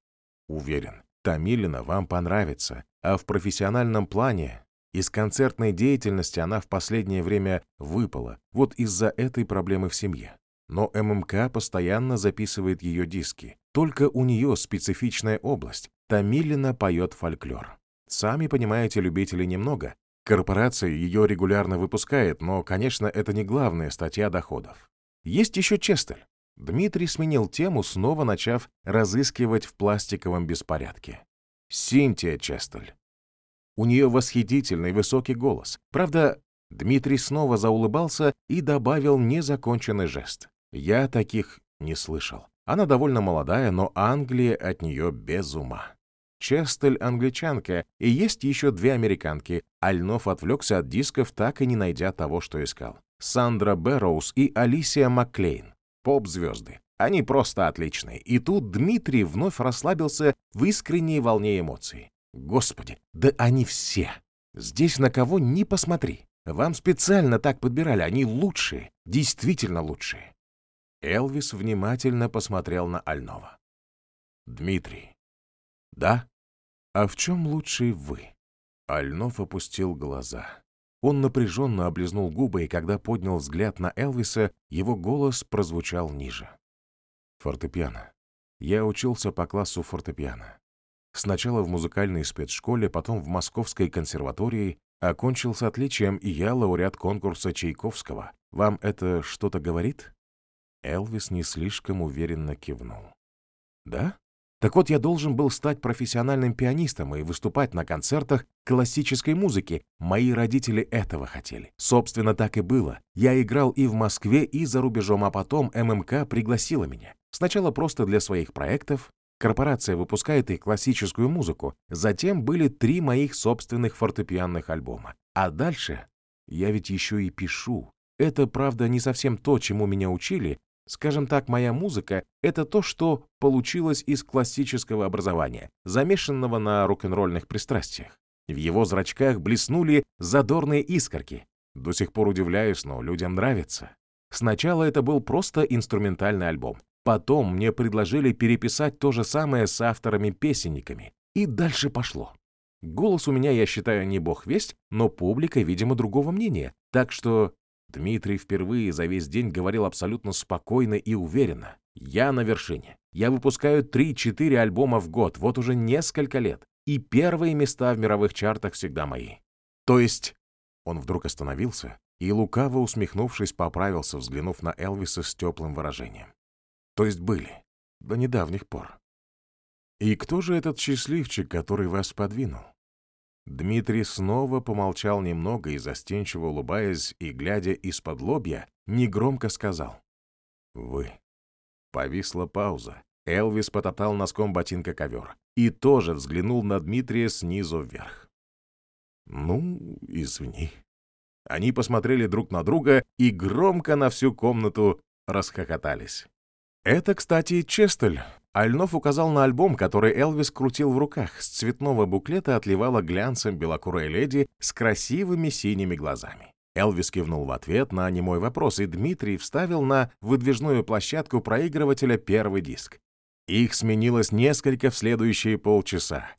Уверен, Тамилина вам понравится, а в профессиональном плане из концертной деятельности она в последнее время выпала, вот из-за этой проблемы в семье. Но ММК постоянно записывает ее диски. Только у нее специфичная область. Тамилина поет фольклор. Сами понимаете, любителей немного. Корпорация ее регулярно выпускает, но, конечно, это не главная статья доходов. Есть еще Честель. Дмитрий сменил тему, снова начав разыскивать в пластиковом беспорядке. Синтия Честель. У нее восхитительный высокий голос. Правда, Дмитрий снова заулыбался и добавил незаконченный жест. Я таких не слышал. Она довольно молодая, но Англия от нее без ума. Честель англичанка, и есть еще две американки. Альнов отвлекся от дисков, так и не найдя того, что искал. Сандра Бэрроуз и Алисия Макклейн. Поп-звезды. Они просто отличные. И тут Дмитрий вновь расслабился в искренней волне эмоций. Господи, да они все. Здесь на кого ни посмотри. Вам специально так подбирали, они лучшие, действительно лучшие. Элвис внимательно посмотрел на Альнова. Дмитрий. Да? А в чем лучший вы? Альнов опустил глаза. Он напряженно облизнул губы, и когда поднял взгляд на Элвиса, его голос прозвучал ниже. Фортепиано. Я учился по классу фортепиано. Сначала в музыкальной спецшколе, потом в Московской консерватории, окончил с отличием, и я лауреат конкурса Чайковского. Вам это что-то говорит? Элвис не слишком уверенно кивнул. Да? Так вот, я должен был стать профессиональным пианистом и выступать на концертах классической музыки. Мои родители этого хотели. Собственно, так и было. Я играл и в Москве, и за рубежом, а потом ММК пригласила меня. Сначала просто для своих проектов, Корпорация выпускает и классическую музыку. Затем были три моих собственных фортепианных альбома. А дальше я ведь еще и пишу. Это, правда, не совсем то, чему меня учили. Скажем так, моя музыка — это то, что получилось из классического образования, замешанного на рок-н-ролльных пристрастиях. В его зрачках блеснули задорные искорки. До сих пор удивляюсь, но людям нравится. Сначала это был просто инструментальный альбом. Потом мне предложили переписать то же самое с авторами-песенниками. И дальше пошло. Голос у меня, я считаю, не бог весть, но публика, видимо, другого мнения. Так что Дмитрий впервые за весь день говорил абсолютно спокойно и уверенно. «Я на вершине. Я выпускаю 3-4 альбома в год, вот уже несколько лет. И первые места в мировых чартах всегда мои». То есть... Он вдруг остановился и, лукаво усмехнувшись, поправился, взглянув на Элвиса с теплым выражением. То есть были. До недавних пор. И кто же этот счастливчик, который вас подвинул? Дмитрий снова помолчал немного и, застенчиво улыбаясь и глядя из-под лобья, негромко сказал. «Вы». Повисла пауза. Элвис потоптал носком ботинка ковер и тоже взглянул на Дмитрия снизу вверх. «Ну, извини». Они посмотрели друг на друга и громко на всю комнату расхохотались. Это, кстати, Честель. Альнов указал на альбом, который Элвис крутил в руках. С цветного буклета отливала глянцем белокурая леди с красивыми синими глазами. Элвис кивнул в ответ на немой вопрос, и Дмитрий вставил на выдвижную площадку проигрывателя первый диск. Их сменилось несколько в следующие полчаса.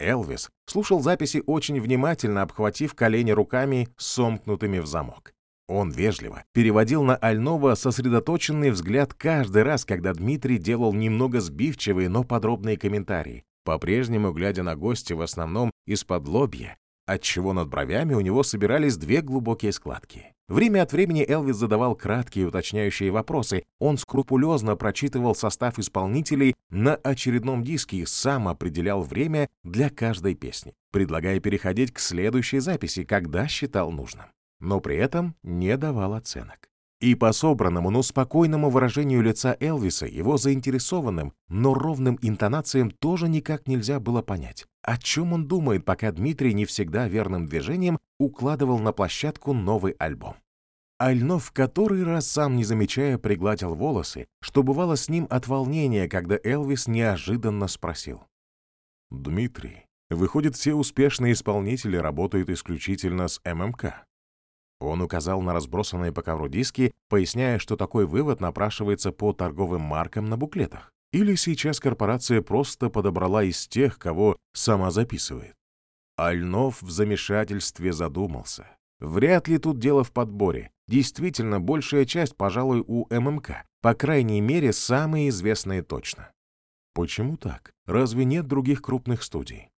Элвис слушал записи очень внимательно, обхватив колени руками, сомкнутыми в замок. Он вежливо переводил на Альнова сосредоточенный взгляд каждый раз, когда Дмитрий делал немного сбивчивые, но подробные комментарии, по-прежнему глядя на гостя в основном из-под лобья, отчего над бровями у него собирались две глубокие складки. Время от времени Элвис задавал краткие уточняющие вопросы. Он скрупулезно прочитывал состав исполнителей на очередном диске и сам определял время для каждой песни, предлагая переходить к следующей записи, когда считал нужным но при этом не давал оценок. И по собранному, но спокойному выражению лица Элвиса, его заинтересованным, но ровным интонациям тоже никак нельзя было понять, о чем он думает, пока Дмитрий не всегда верным движением укладывал на площадку новый альбом. Альнов в который раз сам не замечая пригладил волосы, что бывало с ним от волнения, когда Элвис неожиданно спросил. «Дмитрий, выходит, все успешные исполнители работают исключительно с ММК?» Он указал на разбросанные по ковру диски, поясняя, что такой вывод напрашивается по торговым маркам на буклетах. Или сейчас корпорация просто подобрала из тех, кого сама записывает. Альнов в замешательстве задумался. Вряд ли тут дело в подборе. Действительно, большая часть, пожалуй, у ММК. По крайней мере, самые известные точно. Почему так? Разве нет других крупных студий?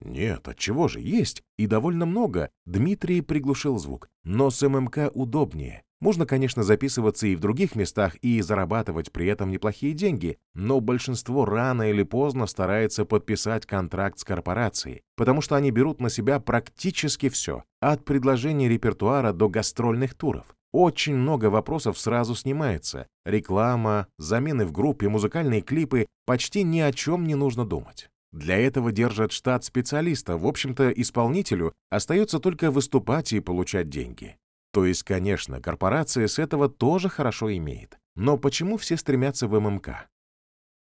Нет, от чего же, есть, и довольно много. Дмитрий приглушил звук. Но с ММК удобнее. Можно, конечно, записываться и в других местах и зарабатывать при этом неплохие деньги, но большинство рано или поздно старается подписать контракт с корпорацией, потому что они берут на себя практически все, от предложения репертуара до гастрольных туров. Очень много вопросов сразу снимается. Реклама, замены в группе, музыкальные клипы, почти ни о чем не нужно думать. Для этого держат штат специалистов. В общем-то, исполнителю остается только выступать и получать деньги. То есть, конечно, корпорация с этого тоже хорошо имеет. Но почему все стремятся в ММК?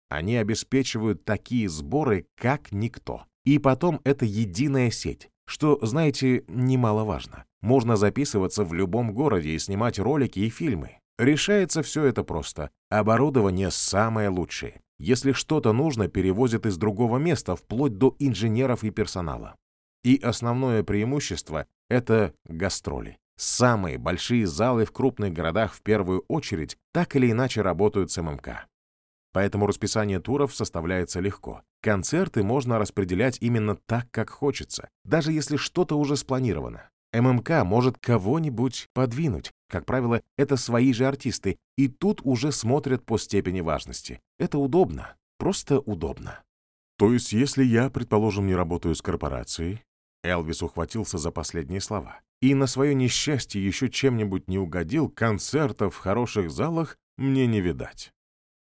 Они обеспечивают такие сборы, как никто. И потом это единая сеть, что, знаете, немаловажно. Можно записываться в любом городе и снимать ролики и фильмы. Решается все это просто. Оборудование самое лучшее. Если что-то нужно, перевозят из другого места, вплоть до инженеров и персонала. И основное преимущество — это гастроли. Самые большие залы в крупных городах в первую очередь так или иначе работают с ММК. Поэтому расписание туров составляется легко. Концерты можно распределять именно так, как хочется, даже если что-то уже спланировано. ММК может кого-нибудь подвинуть. Как правило, это свои же артисты, и тут уже смотрят по степени важности. Это удобно, просто удобно. То есть, если я, предположим, не работаю с корпорацией, Элвис ухватился за последние слова, и на свое несчастье еще чем-нибудь не угодил, концертов в хороших залах мне не видать.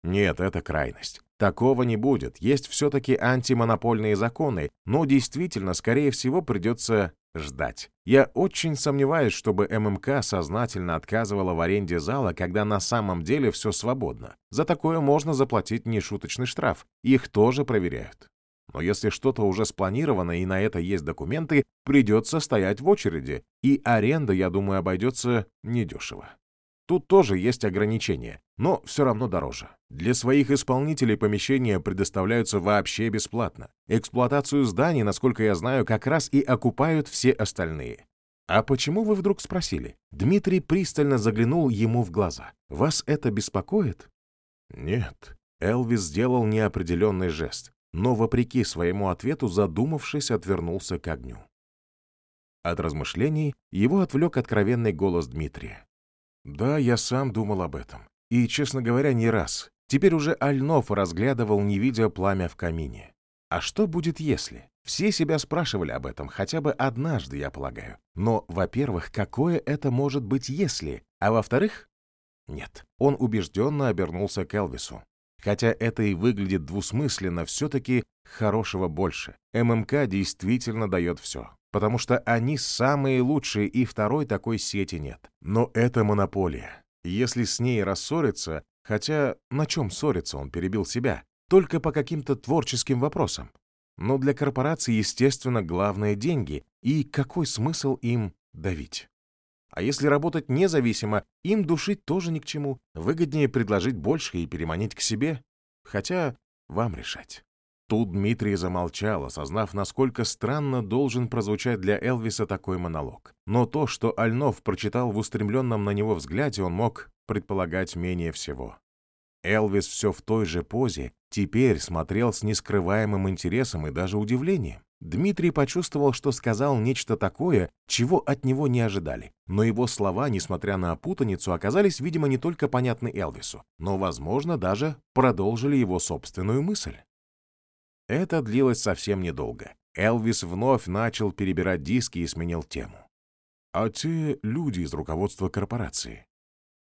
Нет, это крайность. Такого не будет. Есть все-таки антимонопольные законы, но действительно, скорее всего, придется ждать. Я очень сомневаюсь, чтобы ММК сознательно отказывала в аренде зала, когда на самом деле все свободно. За такое можно заплатить нешуточный штраф. Их тоже проверяют. Но если что-то уже спланировано и на это есть документы, придется стоять в очереди. И аренда, я думаю, обойдется недешево. Тут тоже есть ограничения, но все равно дороже. Для своих исполнителей помещения предоставляются вообще бесплатно. Эксплуатацию зданий, насколько я знаю, как раз и окупают все остальные. «А почему вы вдруг спросили?» Дмитрий пристально заглянул ему в глаза. «Вас это беспокоит?» «Нет». Элвис сделал неопределенный жест, но, вопреки своему ответу, задумавшись, отвернулся к огню. От размышлений его отвлек откровенный голос Дмитрия. Да, я сам думал об этом. И, честно говоря, не раз. Теперь уже Альнов разглядывал, не видя пламя в камине. А что будет если? Все себя спрашивали об этом хотя бы однажды, я полагаю. Но, во-первых, какое это может быть если? А во-вторых, нет. Он убежденно обернулся к Элвису. Хотя это и выглядит двусмысленно, все-таки хорошего больше. ММК действительно дает все потому что они самые лучшие, и второй такой сети нет. Но это монополия. Если с ней рассориться, Хотя на чем ссориться, он перебил себя. Только по каким-то творческим вопросам. Но для корпорации, естественно, главное — деньги. И какой смысл им давить? А если работать независимо, им душить тоже ни к чему. Выгоднее предложить больше и переманить к себе. Хотя вам решать. Тут Дмитрий замолчал, осознав, насколько странно должен прозвучать для Элвиса такой монолог. Но то, что Альнов прочитал в устремленном на него взгляде, он мог предполагать менее всего. Элвис все в той же позе, теперь смотрел с нескрываемым интересом и даже удивлением. Дмитрий почувствовал, что сказал нечто такое, чего от него не ожидали. Но его слова, несмотря на путаницу, оказались, видимо, не только понятны Элвису, но, возможно, даже продолжили его собственную мысль. Это длилось совсем недолго. Элвис вновь начал перебирать диски и сменил тему. А те люди из руководства корпорации.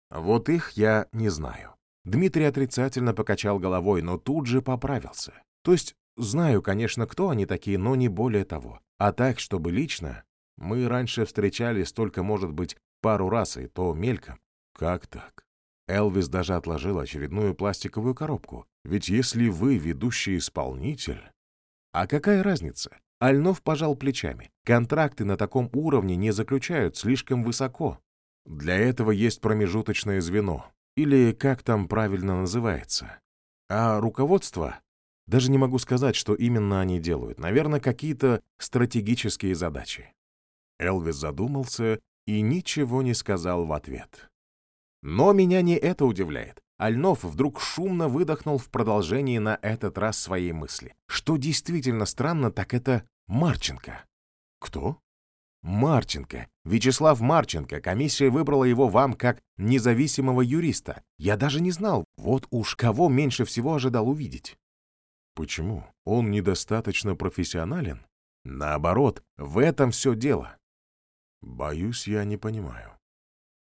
Вот их я не знаю. Дмитрий отрицательно покачал головой, но тут же поправился. То есть знаю, конечно, кто они такие, но не более того. А так, чтобы лично, мы раньше встречались только, может быть, пару раз, и то мельком. Как так? Элвис даже отложил очередную пластиковую коробку. Ведь если вы ведущий исполнитель... А какая разница? Альнов пожал плечами. Контракты на таком уровне не заключают слишком высоко. Для этого есть промежуточное звено. Или как там правильно называется. А руководство? Даже не могу сказать, что именно они делают. Наверное, какие-то стратегические задачи. Элвис задумался и ничего не сказал в ответ. Но меня не это удивляет. Альнов вдруг шумно выдохнул в продолжении на этот раз своей мысли. Что действительно странно, так это Марченко. Кто? Марченко. Вячеслав Марченко. Комиссия выбрала его вам как независимого юриста. Я даже не знал, вот уж кого меньше всего ожидал увидеть. Почему? Он недостаточно профессионален? Наоборот, в этом все дело. Боюсь, я не понимаю.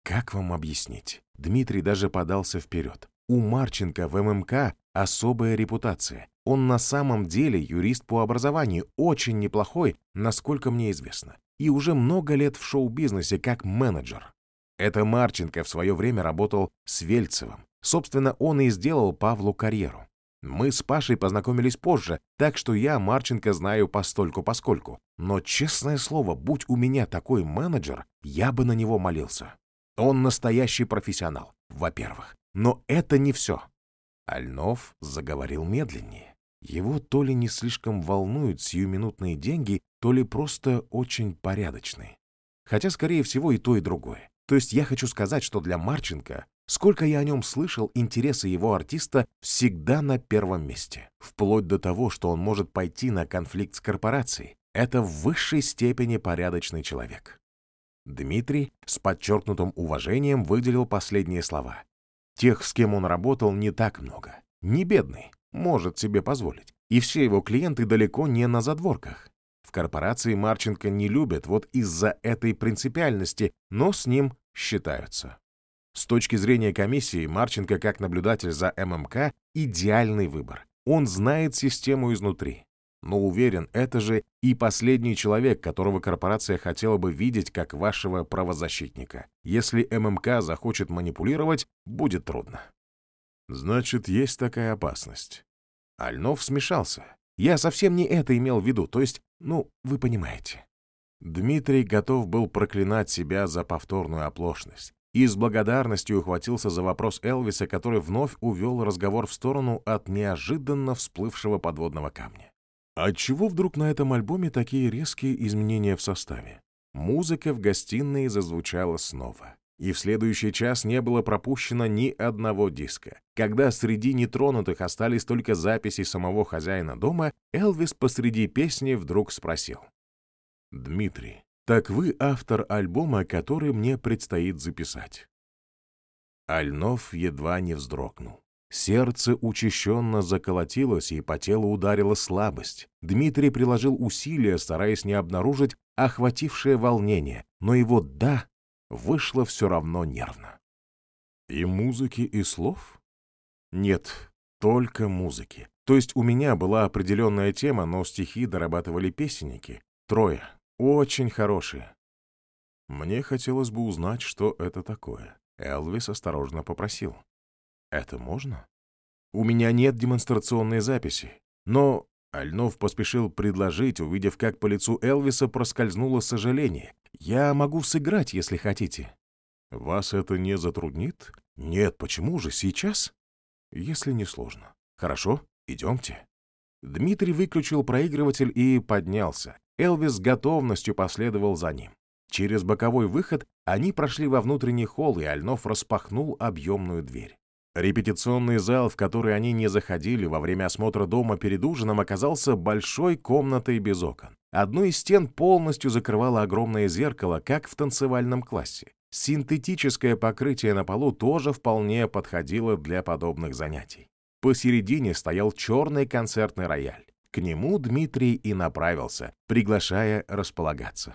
Как вам объяснить? Дмитрий даже подался вперед. У Марченко в ММК особая репутация. Он на самом деле юрист по образованию, очень неплохой, насколько мне известно. И уже много лет в шоу-бизнесе как менеджер. Это Марченко в свое время работал с Вельцевым. Собственно, он и сделал Павлу карьеру. Мы с Пашей познакомились позже, так что я Марченко знаю постольку-поскольку. Но, честное слово, будь у меня такой менеджер, я бы на него молился. Он настоящий профессионал, во-первых. Но это не все. Альнов заговорил медленнее. Его то ли не слишком волнуют сиюминутные деньги, то ли просто очень порядочные. Хотя, скорее всего, и то, и другое. То есть я хочу сказать, что для Марченко, сколько я о нем слышал, интересы его артиста всегда на первом месте. Вплоть до того, что он может пойти на конфликт с корпорацией. Это в высшей степени порядочный человек. Дмитрий с подчеркнутым уважением выделил последние слова. Тех, с кем он работал, не так много. Не бедный, может себе позволить. И все его клиенты далеко не на задворках. В корпорации Марченко не любят вот из-за этой принципиальности, но с ним считаются. С точки зрения комиссии, Марченко как наблюдатель за ММК – идеальный выбор. Он знает систему изнутри. Но уверен, это же и последний человек, которого корпорация хотела бы видеть как вашего правозащитника. Если ММК захочет манипулировать, будет трудно. Значит, есть такая опасность. Альнов смешался. Я совсем не это имел в виду, то есть, ну, вы понимаете. Дмитрий готов был проклинать себя за повторную оплошность и с благодарностью ухватился за вопрос Элвиса, который вновь увел разговор в сторону от неожиданно всплывшего подводного камня. Отчего вдруг на этом альбоме такие резкие изменения в составе? Музыка в гостиной зазвучала снова. И в следующий час не было пропущено ни одного диска. Когда среди нетронутых остались только записи самого хозяина дома, Элвис посреди песни вдруг спросил. «Дмитрий, так вы автор альбома, который мне предстоит записать?» Альнов едва не вздрогнул. Сердце учащенно заколотилось, и по телу ударила слабость. Дмитрий приложил усилия, стараясь не обнаружить охватившее волнение, но его «да» вышло все равно нервно. «И музыки, и слов?» «Нет, только музыки. То есть у меня была определенная тема, но стихи дорабатывали песенники. Трое. Очень хорошие. Мне хотелось бы узнать, что это такое. Элвис осторожно попросил. Это можно? У меня нет демонстрационной записи, но Альнов поспешил предложить, увидев, как по лицу Элвиса проскользнуло сожаление. «Я могу сыграть, если хотите». «Вас это не затруднит?» «Нет, почему же, сейчас?» «Если не сложно». «Хорошо, идемте». Дмитрий выключил проигрыватель и поднялся. Элвис с готовностью последовал за ним. Через боковой выход они прошли во внутренний холл, и Альнов распахнул объемную дверь. Репетиционный зал, в который они не заходили во время осмотра дома перед ужином, оказался большой комнатой без окон. Одну из стен полностью закрывало огромное зеркало, как в танцевальном классе. Синтетическое покрытие на полу тоже вполне подходило для подобных занятий. Посередине стоял черный концертный рояль. К нему Дмитрий и направился, приглашая располагаться.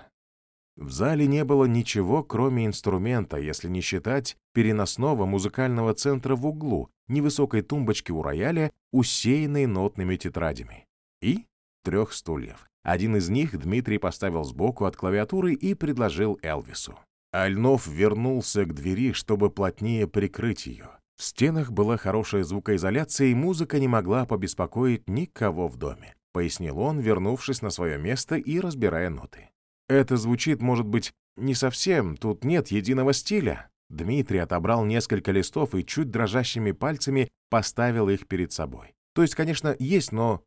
В зале не было ничего, кроме инструмента, если не считать переносного музыкального центра в углу, невысокой тумбочки у рояля, усеянной нотными тетрадями. И трех стульев. Один из них Дмитрий поставил сбоку от клавиатуры и предложил Элвису. Альнов вернулся к двери, чтобы плотнее прикрыть ее. В стенах была хорошая звукоизоляция, и музыка не могла побеспокоить никого в доме, пояснил он, вернувшись на свое место и разбирая ноты. Это звучит, может быть, не совсем, тут нет единого стиля. Дмитрий отобрал несколько листов и чуть дрожащими пальцами поставил их перед собой. То есть, конечно, есть, но...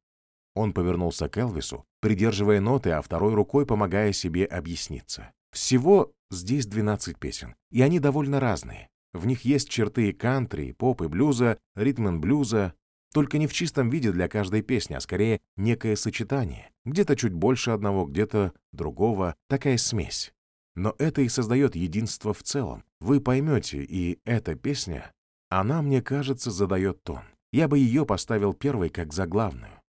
Он повернулся к Элвису, придерживая ноты, а второй рукой помогая себе объясниться. Всего здесь 12 песен, и они довольно разные. В них есть черты кантри, поп и блюза, ритм блюза, только не в чистом виде для каждой песни, а скорее некое сочетание. Где-то чуть больше одного, где-то другого, такая смесь. Но это и создает единство в целом. Вы поймете, и эта песня, она, мне кажется, задает тон. Я бы ее поставил первой как заглавную.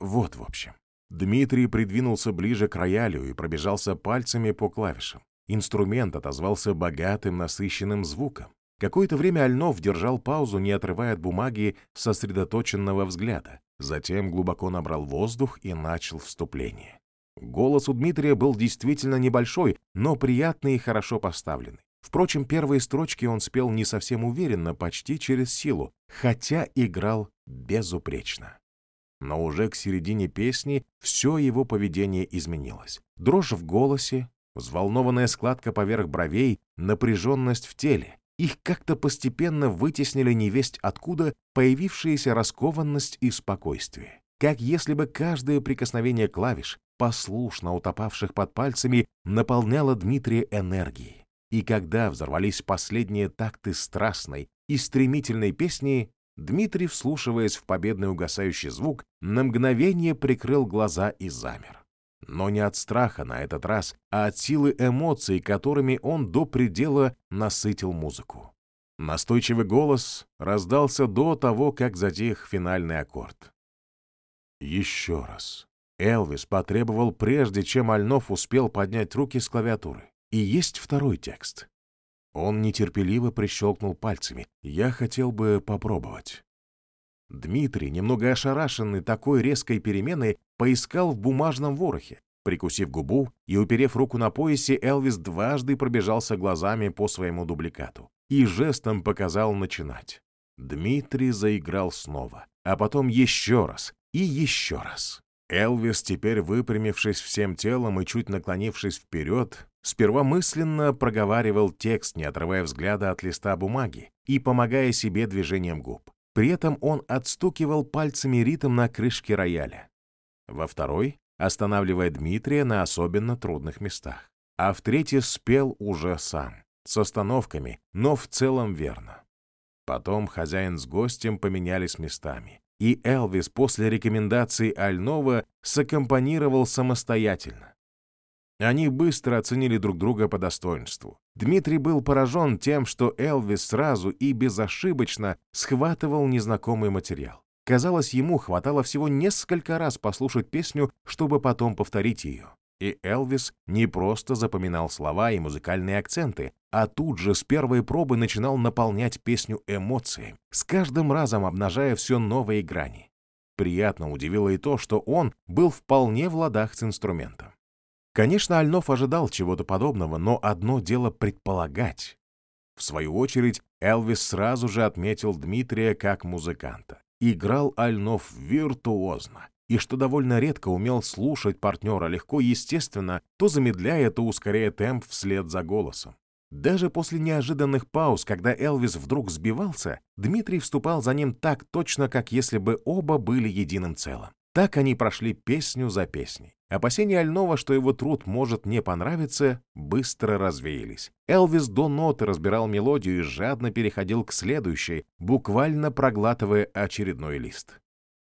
Вот, в общем. Дмитрий придвинулся ближе к роялю и пробежался пальцами по клавишам. Инструмент отозвался богатым, насыщенным звуком. Какое-то время Альнов держал паузу, не отрывая от бумаги сосредоточенного взгляда. Затем глубоко набрал воздух и начал вступление. Голос у Дмитрия был действительно небольшой, но приятный и хорошо поставленный. Впрочем, первые строчки он спел не совсем уверенно, почти через силу, хотя играл безупречно. Но уже к середине песни все его поведение изменилось. Дрожь в голосе, взволнованная складка поверх бровей, напряженность в теле. Их как-то постепенно вытеснили невесть откуда появившаяся раскованность и спокойствие. Как если бы каждое прикосновение клавиш, послушно утопавших под пальцами, наполняло Дмитрия энергией. И когда взорвались последние такты страстной и стремительной песни, Дмитрий, вслушиваясь в победный угасающий звук, на мгновение прикрыл глаза и замер. Но не от страха на этот раз, а от силы эмоций, которыми он до предела насытил музыку. Настойчивый голос раздался до того, как затих финальный аккорд. Еще раз. Элвис потребовал, прежде чем Альнов успел поднять руки с клавиатуры. И есть второй текст. Он нетерпеливо прищелкнул пальцами. «Я хотел бы попробовать». Дмитрий, немного ошарашенный такой резкой переменой, поискал в бумажном ворохе. Прикусив губу и уперев руку на поясе, Элвис дважды пробежался глазами по своему дубликату и жестом показал начинать. Дмитрий заиграл снова, а потом еще раз и еще раз. Элвис, теперь выпрямившись всем телом и чуть наклонившись вперед, сперва мысленно проговаривал текст, не отрывая взгляда от листа бумаги и помогая себе движением губ. При этом он отстукивал пальцами ритм на крышке рояля. Во второй — останавливая Дмитрия на особенно трудных местах. А в третий спел уже сам, с остановками, но в целом верно. Потом хозяин с гостем поменялись местами, и Элвис после рекомендаций Альнова саккомпанировал самостоятельно. Они быстро оценили друг друга по достоинству. Дмитрий был поражен тем, что Элвис сразу и безошибочно схватывал незнакомый материал. Казалось, ему хватало всего несколько раз послушать песню, чтобы потом повторить ее. И Элвис не просто запоминал слова и музыкальные акценты, а тут же с первой пробы начинал наполнять песню эмоциями, с каждым разом обнажая все новые грани. Приятно удивило и то, что он был вполне в ладах с инструментом. Конечно, Альнов ожидал чего-то подобного, но одно дело предполагать. В свою очередь, Элвис сразу же отметил Дмитрия как музыканта. Играл Альнов виртуозно, и что довольно редко умел слушать партнера легко и естественно, то замедляя, то ускоряя темп вслед за голосом. Даже после неожиданных пауз, когда Элвис вдруг сбивался, Дмитрий вступал за ним так точно, как если бы оба были единым целым. Так они прошли песню за песней. Опасения Альнова, что его труд может не понравиться, быстро развеялись. Элвис до ноты разбирал мелодию и жадно переходил к следующей, буквально проглатывая очередной лист.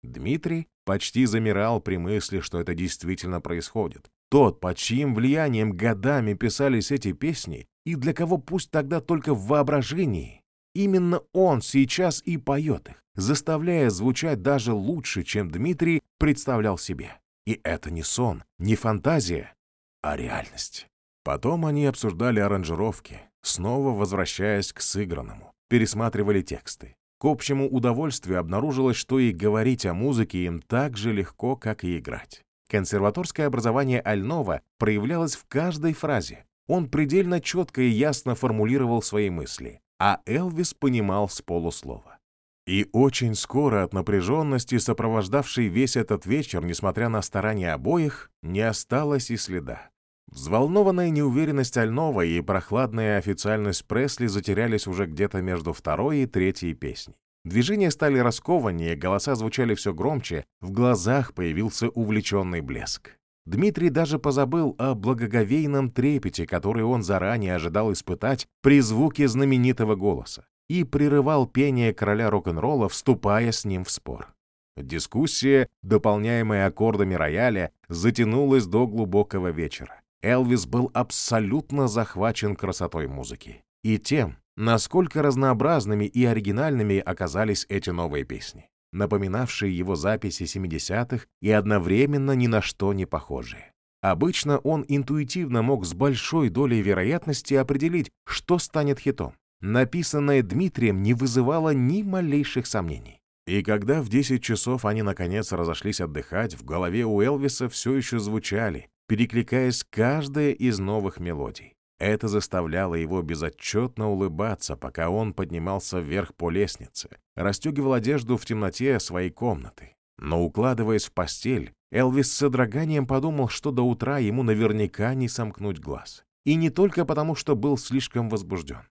Дмитрий почти замирал при мысли, что это действительно происходит. Тот, под чьим влиянием годами писались эти песни, и для кого пусть тогда только в воображении, именно он сейчас и поет их, заставляя звучать даже лучше, чем Дмитрий представлял себе. И это не сон, не фантазия, а реальность. Потом они обсуждали аранжировки, снова возвращаясь к сыгранному, пересматривали тексты. К общему удовольствию обнаружилось, что и говорить о музыке им так же легко, как и играть. Консерваторское образование Альнова проявлялось в каждой фразе. Он предельно четко и ясно формулировал свои мысли, а Элвис понимал с полуслова. И очень скоро от напряженности, сопровождавшей весь этот вечер, несмотря на старания обоих, не осталось и следа. Взволнованная неуверенность Альнова и прохладная официальность Пресли затерялись уже где-то между второй и третьей песней. Движения стали раскованнее, голоса звучали все громче, в глазах появился увлеченный блеск. Дмитрий даже позабыл о благоговейном трепете, который он заранее ожидал испытать при звуке знаменитого голоса, и прерывал пение короля рок-н-ролла, вступая с ним в спор. Дискуссия, дополняемая аккордами рояля, затянулась до глубокого вечера. Элвис был абсолютно захвачен красотой музыки и тем, насколько разнообразными и оригинальными оказались эти новые песни, напоминавшие его записи 70-х и одновременно ни на что не похожие. Обычно он интуитивно мог с большой долей вероятности определить, что станет хитом. Написанное Дмитрием не вызывало ни малейших сомнений. И когда в 10 часов они наконец разошлись отдыхать, в голове у Элвиса все еще звучали, перекликаясь каждая из новых мелодий. Это заставляло его безотчетно улыбаться, пока он поднимался вверх по лестнице, расстегивал одежду в темноте своей комнаты. Но укладываясь в постель, Элвис с содроганием подумал, что до утра ему наверняка не сомкнуть глаз. И не только потому, что был слишком возбужден.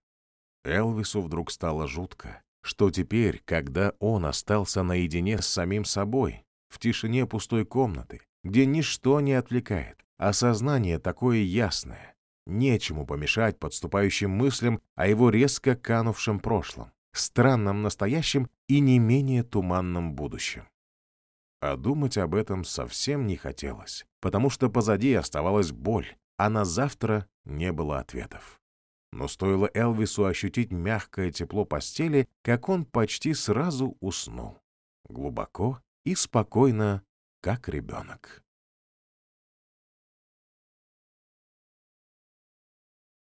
Элвису вдруг стало жутко, что теперь, когда он остался наедине с самим собой, в тишине пустой комнаты, где ничто не отвлекает, а сознание такое ясное, Нечему помешать подступающим мыслям о его резко канувшем прошлом, странном настоящем и не менее туманном будущем. А думать об этом совсем не хотелось, потому что позади оставалась боль, а на завтра не было ответов. Но стоило Элвису ощутить мягкое тепло постели, как он почти сразу уснул. Глубоко и спокойно, как ребенок.